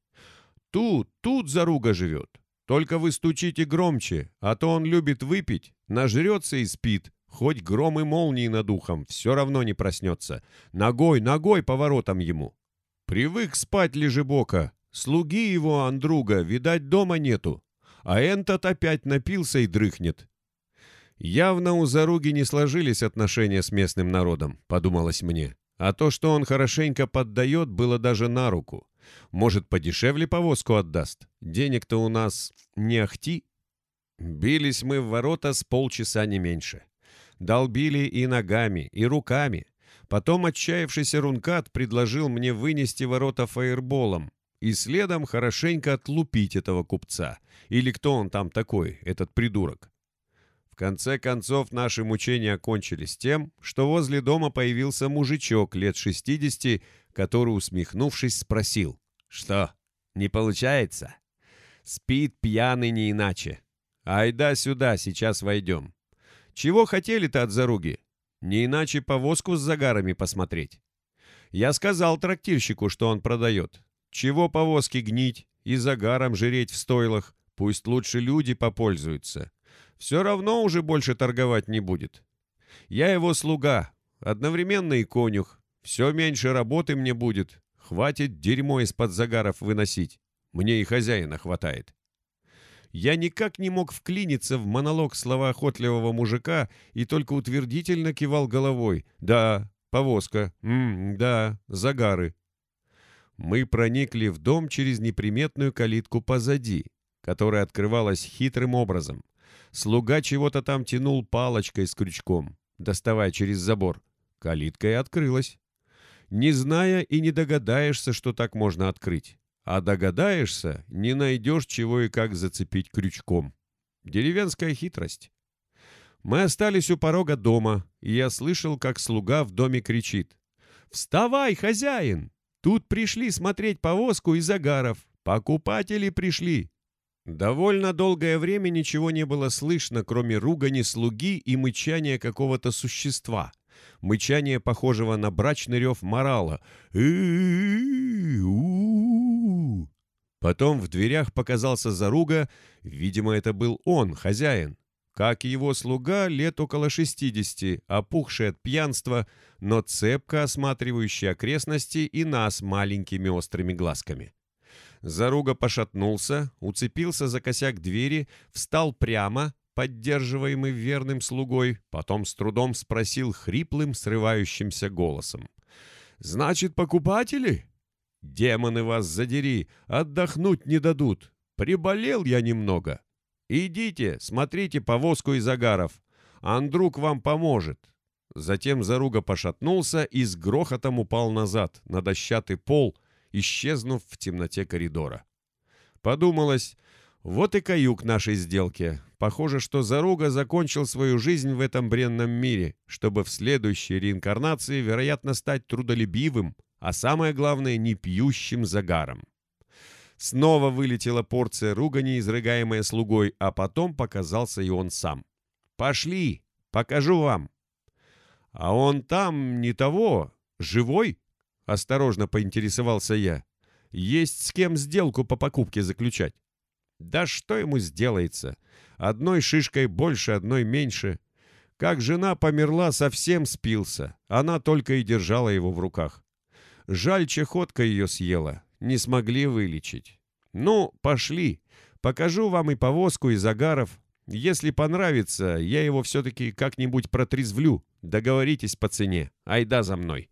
«Тут, тут заруга живет. Только вы стучите громче, а то он любит выпить, нажрется и спит. Хоть гром и молнии над ухом, все равно не проснется. Ногой, ногой поворотом ему. Привык спать лежебока. Слуги его, Андруга, видать, дома нету а этот опять напился и дрыхнет. Явно у Заруги не сложились отношения с местным народом, подумалось мне. А то, что он хорошенько поддает, было даже на руку. Может, подешевле повозку отдаст? Денег-то у нас не ахти. Бились мы в ворота с полчаса не меньше. Долбили и ногами, и руками. Потом отчаявшийся Рункат предложил мне вынести ворота фаерболом, и следом хорошенько отлупить этого купца. Или кто он там такой, этот придурок. В конце концов, наши мучения окончились тем, что возле дома появился мужичок лет 60, который, усмехнувшись, спросил. «Что, не получается?» «Спит пьяный не иначе. Айда сюда, сейчас войдем». «Чего хотели-то от заруги?» «Не иначе повозку с загарами посмотреть». Я сказал трактирщику, что он продает. Чего повозки гнить и загаром жреть в стойлах? Пусть лучше люди попользуются. Все равно уже больше торговать не будет. Я его слуга, одновременно и конюх. Все меньше работы мне будет. Хватит дерьмо из-под загаров выносить. Мне и хозяина хватает. Я никак не мог вклиниться в монолог словоохотливого мужика и только утвердительно кивал головой. Да, повозка, М -м, да, загары. Мы проникли в дом через неприметную калитку позади, которая открывалась хитрым образом. Слуга чего-то там тянул палочкой с крючком, доставая через забор. Калитка и открылась. Не зная и не догадаешься, что так можно открыть. А догадаешься, не найдешь чего и как зацепить крючком. Деревенская хитрость. Мы остались у порога дома, и я слышал, как слуга в доме кричит. «Вставай, хозяин! Тут пришли смотреть повозку из агаров. Покупатели пришли. Довольно долгое время ничего не было слышно, кроме ругани слуги и мычания какого-то существа. Мычание, похожего на брачный рев морала. Потом в дверях показался заруга, видимо, это был он, хозяин. Как его слуга, лет около шестидесяти, опухший от пьянства, но цепко осматривающий окрестности и нас маленькими острыми глазками. Заруга пошатнулся, уцепился за косяк двери, встал прямо, поддерживаемый верным слугой, потом с трудом спросил хриплым, срывающимся голосом. «Значит, покупатели?» «Демоны вас задери, отдохнуть не дадут. Приболел я немного. «Идите, смотрите повозку из агаров. Андрук вам поможет». Затем Заруга пошатнулся и с грохотом упал назад, на дощатый пол, исчезнув в темноте коридора. Подумалось, Вот и каюк нашей сделки. Похоже, что Заруга закончил свою жизнь в этом бренном мире, чтобы в следующей реинкарнации, вероятно, стать трудолюбивым, а самое главное, не пьющим загаром. Снова вылетела порция ругани, изрыгаемая слугой, а потом показался и он сам. «Пошли, покажу вам». «А он там не того, живой?» — осторожно поинтересовался я. «Есть с кем сделку по покупке заключать». «Да что ему сделается? Одной шишкой больше, одной меньше. Как жена померла, совсем спился. Она только и держала его в руках. Жаль, чехотка ее съела. Не смогли вылечить. Ну, пошли. Покажу вам и повозку, и загаров. Если понравится, я его все-таки как-нибудь протрезвлю. Договоритесь по цене. Айда за мной.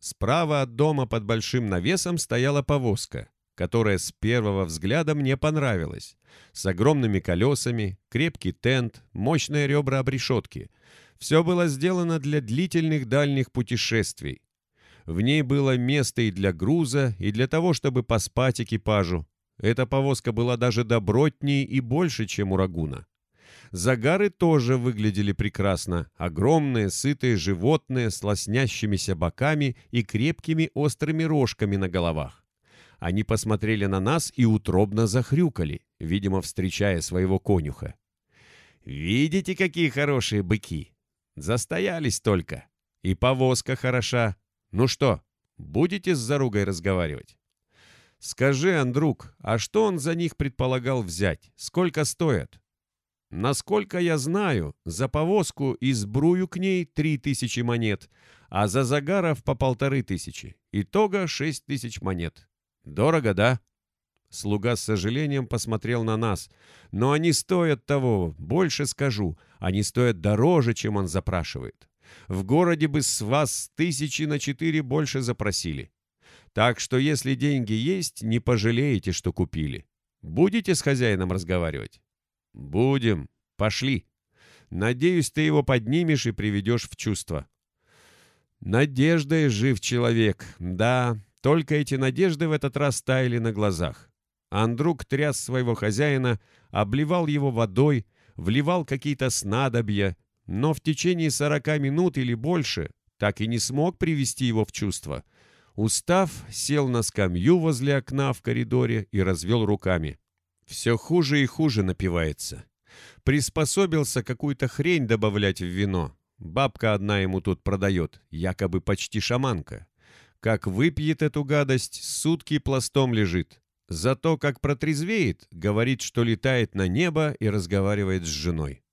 Справа от дома под большим навесом стояла повозка, которая с первого взгляда мне понравилась. С огромными колесами, крепкий тент, мощные ребра обрешетки. Все было сделано для длительных дальних путешествий. В ней было место и для груза, и для того, чтобы поспать экипажу. Эта повозка была даже добротнее и больше, чем у Рагуна. Загары тоже выглядели прекрасно. Огромные, сытые животные с лоснящимися боками и крепкими острыми рожками на головах. Они посмотрели на нас и утробно захрюкали, видимо, встречая своего конюха. «Видите, какие хорошие быки? Застоялись только. И повозка хороша. Ну что, будете с заругой разговаривать?» «Скажи, Андрук, а что он за них предполагал взять? Сколько стоят?» Насколько я знаю, за повозку и сбрую к ней три тысячи монет, а за загаров по полторы тысячи. Итого шесть тысяч монет. Дорого, да? Слуга с сожалением посмотрел на нас. Но они стоят того, больше скажу. Они стоят дороже, чем он запрашивает. В городе бы с вас тысячи на четыре больше запросили. Так что если деньги есть, не пожалеете, что купили. Будете с хозяином разговаривать? «Будем. Пошли. Надеюсь, ты его поднимешь и приведешь в чувство». Надеждой жив человек. Да, только эти надежды в этот раз таяли на глазах. Андрук тряс своего хозяина, обливал его водой, вливал какие-то снадобья, но в течение сорока минут или больше так и не смог привести его в чувство. Устав, сел на скамью возле окна в коридоре и развел руками. Все хуже и хуже напивается. Приспособился какую-то хрень добавлять в вино. Бабка одна ему тут продает, якобы почти шаманка. Как выпьет эту гадость, сутки пластом лежит. Зато как протрезвеет, говорит, что летает на небо и разговаривает с женой.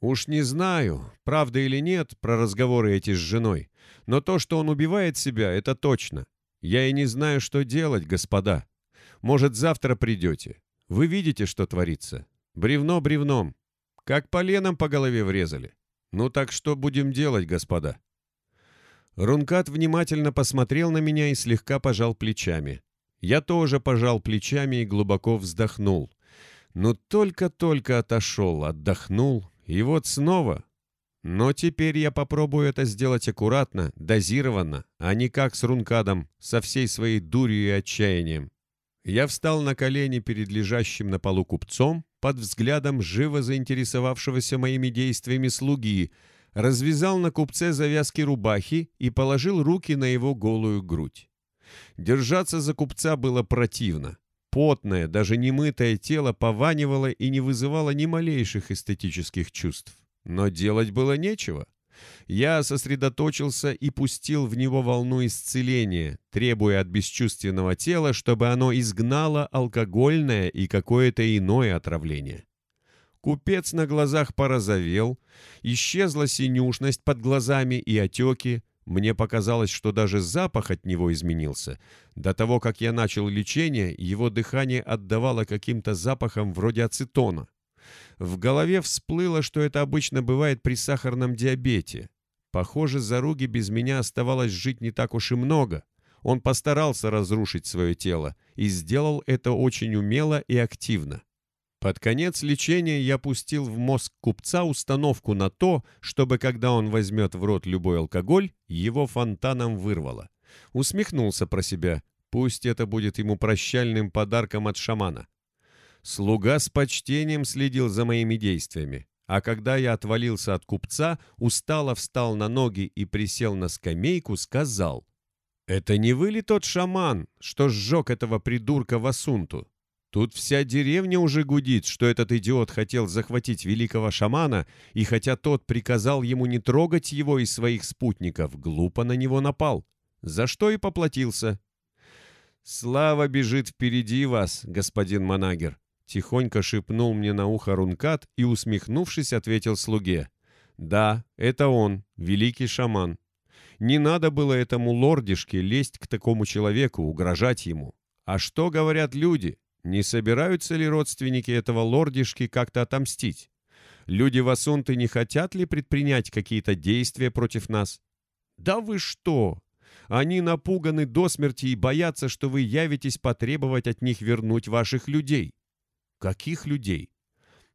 Уж не знаю, правда или нет про разговоры эти с женой, но то, что он убивает себя, это точно. Я и не знаю, что делать, господа. Может, завтра придете. Вы видите, что творится? Бревно бревном. Как поленом по голове врезали. Ну так что будем делать, господа?» Рункат внимательно посмотрел на меня и слегка пожал плечами. Я тоже пожал плечами и глубоко вздохнул. Ну только-только отошел, отдохнул, и вот снова. Но теперь я попробую это сделать аккуратно, дозированно, а не как с Рункадом, со всей своей дурью и отчаянием. Я встал на колени перед лежащим на полу купцом, под взглядом живо заинтересовавшегося моими действиями слуги, развязал на купце завязки рубахи и положил руки на его голую грудь. Держаться за купца было противно. Потное, даже немытое тело пованивало и не вызывало ни малейших эстетических чувств. Но делать было нечего. Я сосредоточился и пустил в него волну исцеления, требуя от бесчувственного тела, чтобы оно изгнало алкогольное и какое-то иное отравление. Купец на глазах порозовел, исчезла синюшность под глазами и отеки, мне показалось, что даже запах от него изменился. До того, как я начал лечение, его дыхание отдавало каким-то запахом вроде ацетона. В голове всплыло, что это обычно бывает при сахарном диабете. Похоже, Заруги без меня оставалось жить не так уж и много. Он постарался разрушить свое тело и сделал это очень умело и активно. Под конец лечения я пустил в мозг купца установку на то, чтобы, когда он возьмет в рот любой алкоголь, его фонтаном вырвало. Усмехнулся про себя. Пусть это будет ему прощальным подарком от шамана. Слуга с почтением следил за моими действиями, а когда я отвалился от купца, устало встал на ноги и присел на скамейку, сказал, «Это не вы ли тот шаман, что сжег этого придурка в Асунту? Тут вся деревня уже гудит, что этот идиот хотел захватить великого шамана, и хотя тот приказал ему не трогать его и своих спутников, глупо на него напал, за что и поплатился. «Слава бежит впереди вас, господин Манагер», — тихонько шепнул мне на ухо Рункат и, усмехнувшись, ответил слуге. «Да, это он, великий шаман. Не надо было этому лордишке лезть к такому человеку, угрожать ему. А что говорят люди? Не собираются ли родственники этого лордишки как-то отомстить? Люди Васунты не хотят ли предпринять какие-то действия против нас? Да вы что? Они напуганы до смерти и боятся, что вы явитесь потребовать от них вернуть ваших людей. Каких людей?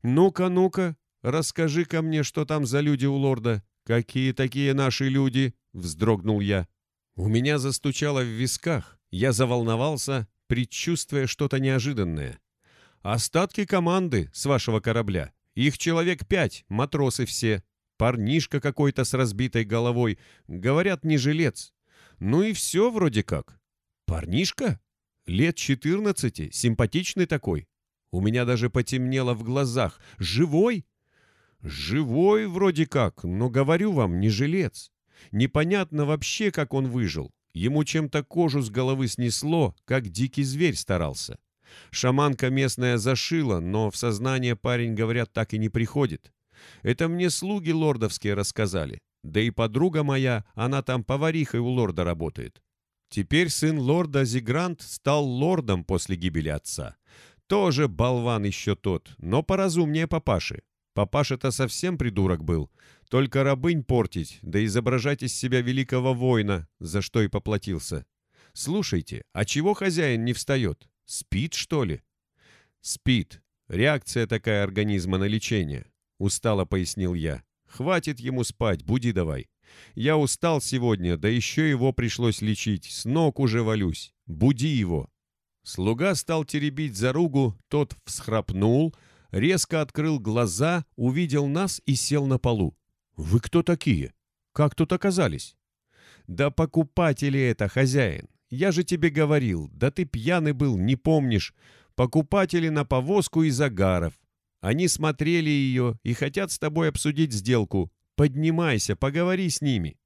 Ну-ка, ну-ка, расскажи-ка мне, что там за люди у лорда. Какие такие наши люди? Вздрогнул я. У меня застучало в висках. Я заволновался, предчувствуя что-то неожиданное. «Остатки команды с вашего корабля. Их человек пять, матросы все. Парнишка какой-то с разбитой головой. Говорят, не жилец. Ну и все вроде как. Парнишка? Лет четырнадцати, симпатичный такой. У меня даже потемнело в глазах. Живой? Живой вроде как, но говорю вам, не жилец. Непонятно вообще, как он выжил. Ему чем-то кожу с головы снесло, как дикий зверь старался. Шаманка местная зашила, но в сознание парень, говорят, так и не приходит. Это мне слуги лордовские рассказали. Да и подруга моя, она там поварихой у лорда работает. Теперь сын лорда Зигрант стал лордом после гибели отца. Тоже болван еще тот, но поразумнее папаши. Папаша-то совсем придурок был. Только рабынь портить, да изображать из себя великого воина, за что и поплатился. Слушайте, а чего хозяин не встает? Спит, что ли? Спит. Реакция такая организма на лечение. Устало пояснил я. Хватит ему спать, буди давай. Я устал сегодня, да еще его пришлось лечить. С ног уже валюсь. Буди его. Слуга стал теребить за ругу, тот всхрапнул, резко открыл глаза, увидел нас и сел на полу. «Вы кто такие? Как тут оказались?» «Да покупатели это, хозяин. Я же тебе говорил, да ты пьяный был, не помнишь. Покупатели на повозку из агаров. Они смотрели ее и хотят с тобой обсудить сделку. Поднимайся, поговори с ними».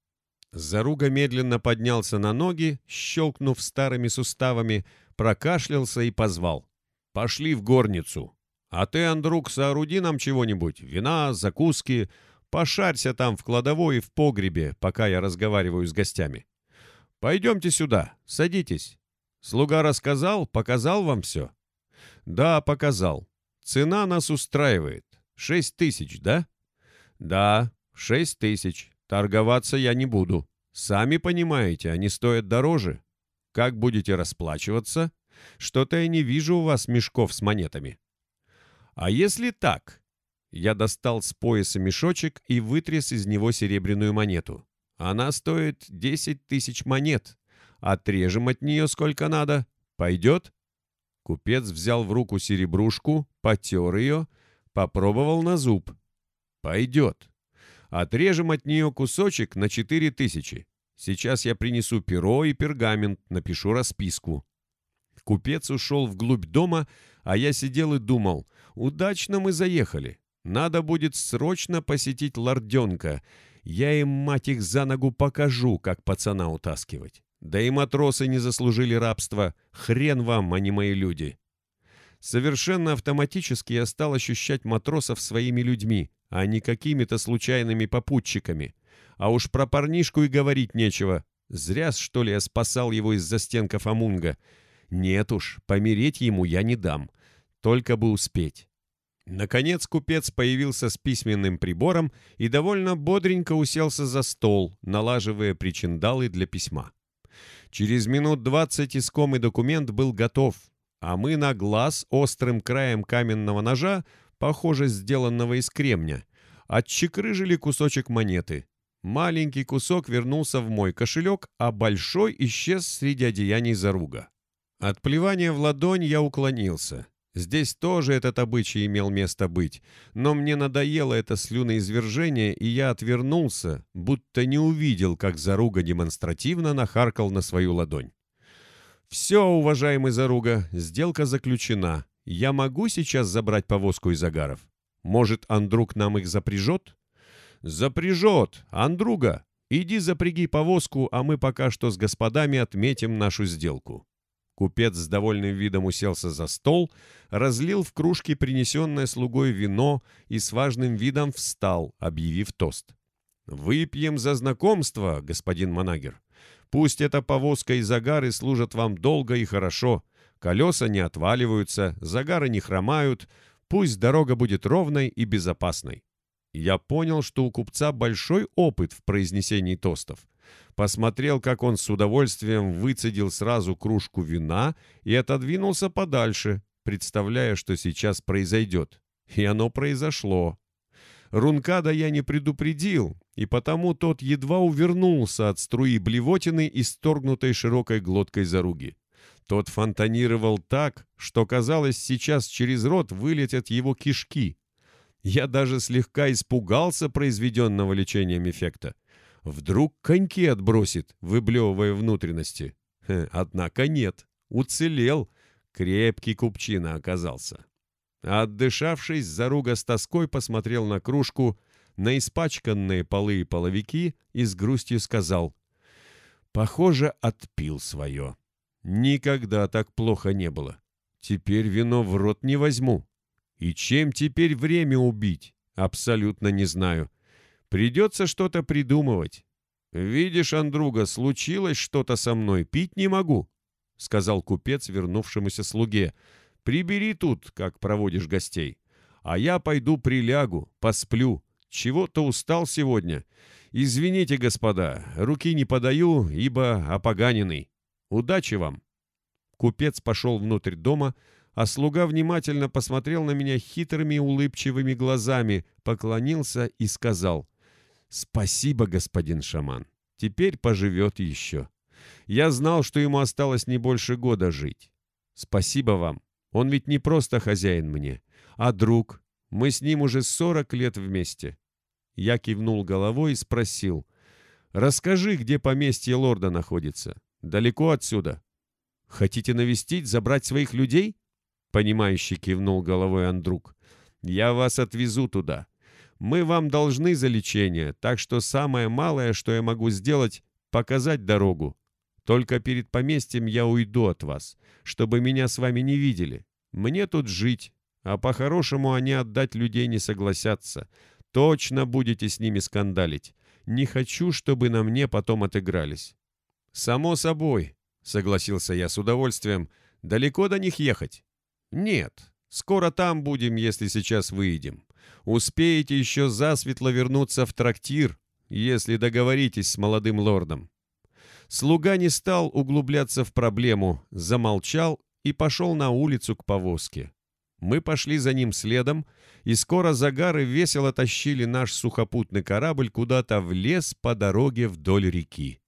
Заруга медленно поднялся на ноги, щелкнув старыми суставами, прокашлялся и позвал. «Пошли в горницу. А ты, Андрук, сооруди нам чего-нибудь. Вина, закуски, Пошарься там в кладовой и в погребе, пока я разговариваю с гостями. Пойдемте сюда, садитесь. Слуга рассказал, показал вам все? Да, показал. Цена нас устраивает. Шесть тысяч, да? Да, шесть тысяч. Торговаться я не буду. Сами понимаете, они стоят дороже. Как будете расплачиваться? Что-то я не вижу у вас мешков с монетами. А если так? Я достал с пояса мешочек и вытряс из него серебряную монету. Она стоит 10 тысяч монет. Отрежем от нее сколько надо. Пойдет? Купец взял в руку серебрушку, потер ее, попробовал на зуб. Пойдет. Отрежем от нее кусочек на 4 тысячи. Сейчас я принесу перо и пергамент, напишу расписку. Купец ушел вглубь дома, а я сидел и думал, удачно мы заехали. Надо будет срочно посетить лорденка. Я им, мать их, за ногу покажу, как пацана утаскивать. Да и матросы не заслужили рабства. Хрен вам, а не мои люди. Совершенно автоматически я стал ощущать матросов своими людьми, а не какими-то случайными попутчиками. А уж про парнишку и говорить нечего. Зря, что ли, я спасал его из застенков Амунга. Нет уж, помереть ему я не дам. Только бы успеть. Наконец купец появился с письменным прибором и довольно бодренько уселся за стол, налаживая причиндалы для письма. Через минут двадцать искомый документ был готов, а мы на глаз острым краем каменного ножа, похоже, сделанного из кремня, отчекрыжили кусочек монеты. Маленький кусок вернулся в мой кошелек, а большой исчез среди одеяний заруга. От плевания в ладонь я уклонился. Здесь тоже этот обычай имел место быть, но мне надоело это слюноизвержение, и я отвернулся, будто не увидел, как Заруга демонстративно нахаркал на свою ладонь. «Все, уважаемый Заруга, сделка заключена. Я могу сейчас забрать повозку из агаров? Может, Андруг нам их запряжет?» «Запряжет! Андруга! Иди запряги повозку, а мы пока что с господами отметим нашу сделку». Купец с довольным видом уселся за стол, разлил в кружке принесенное слугой вино и с важным видом встал, объявив тост. «Выпьем за знакомство, господин Манагер. Пусть эта повозка и загары служат вам долго и хорошо. Колеса не отваливаются, загары не хромают. Пусть дорога будет ровной и безопасной». Я понял, что у купца большой опыт в произнесении тостов посмотрел, как он с удовольствием выцедил сразу кружку вина и отодвинулся подальше, представляя, что сейчас произойдет. И оно произошло. Рункада я не предупредил, и потому тот едва увернулся от струи блевотины, исторгнутой широкой глоткой заруги. Тот фонтанировал так, что казалось, сейчас через рот вылетят его кишки. Я даже слегка испугался произведенного лечением эффекта. Вдруг коньки отбросит, выблевывая внутренности. Однако нет, уцелел. Крепкий купчина оказался. Отдышавшись, Заруга с тоской посмотрел на кружку, на испачканные полы и половики и с грустью сказал. «Похоже, отпил свое. Никогда так плохо не было. Теперь вино в рот не возьму. И чем теперь время убить? Абсолютно не знаю. Придется что-то придумывать. Видишь, Андруга, случилось что-то со мной, пить не могу, — сказал купец вернувшемуся слуге. Прибери тут, как проводишь гостей. А я пойду прилягу, посплю. Чего-то устал сегодня. Извините, господа, руки не подаю, ибо опоганенный. Удачи вам. Купец пошел внутрь дома, а слуга внимательно посмотрел на меня хитрыми улыбчивыми глазами, поклонился и сказал — «Спасибо, господин шаман. Теперь поживет еще. Я знал, что ему осталось не больше года жить. Спасибо вам. Он ведь не просто хозяин мне, а друг. Мы с ним уже сорок лет вместе». Я кивнул головой и спросил. «Расскажи, где поместье лорда находится. Далеко отсюда. Хотите навестить, забрать своих людей?» Понимающе кивнул головой Андрук. «Я вас отвезу туда. Мы вам должны за лечение, так что самое малое, что я могу сделать, показать дорогу. Только перед поместьем я уйду от вас, чтобы меня с вами не видели. Мне тут жить, а по-хорошему они отдать людей не согласятся. Точно будете с ними скандалить. Не хочу, чтобы на мне потом отыгрались». «Само собой», — согласился я с удовольствием, — «далеко до них ехать?» «Нет, скоро там будем, если сейчас выйдем. Успеете еще засветло вернуться в трактир, если договоритесь с молодым лордом». Слуга не стал углубляться в проблему, замолчал и пошел на улицу к повозке. Мы пошли за ним следом, и скоро загары весело тащили наш сухопутный корабль куда-то в лес по дороге вдоль реки.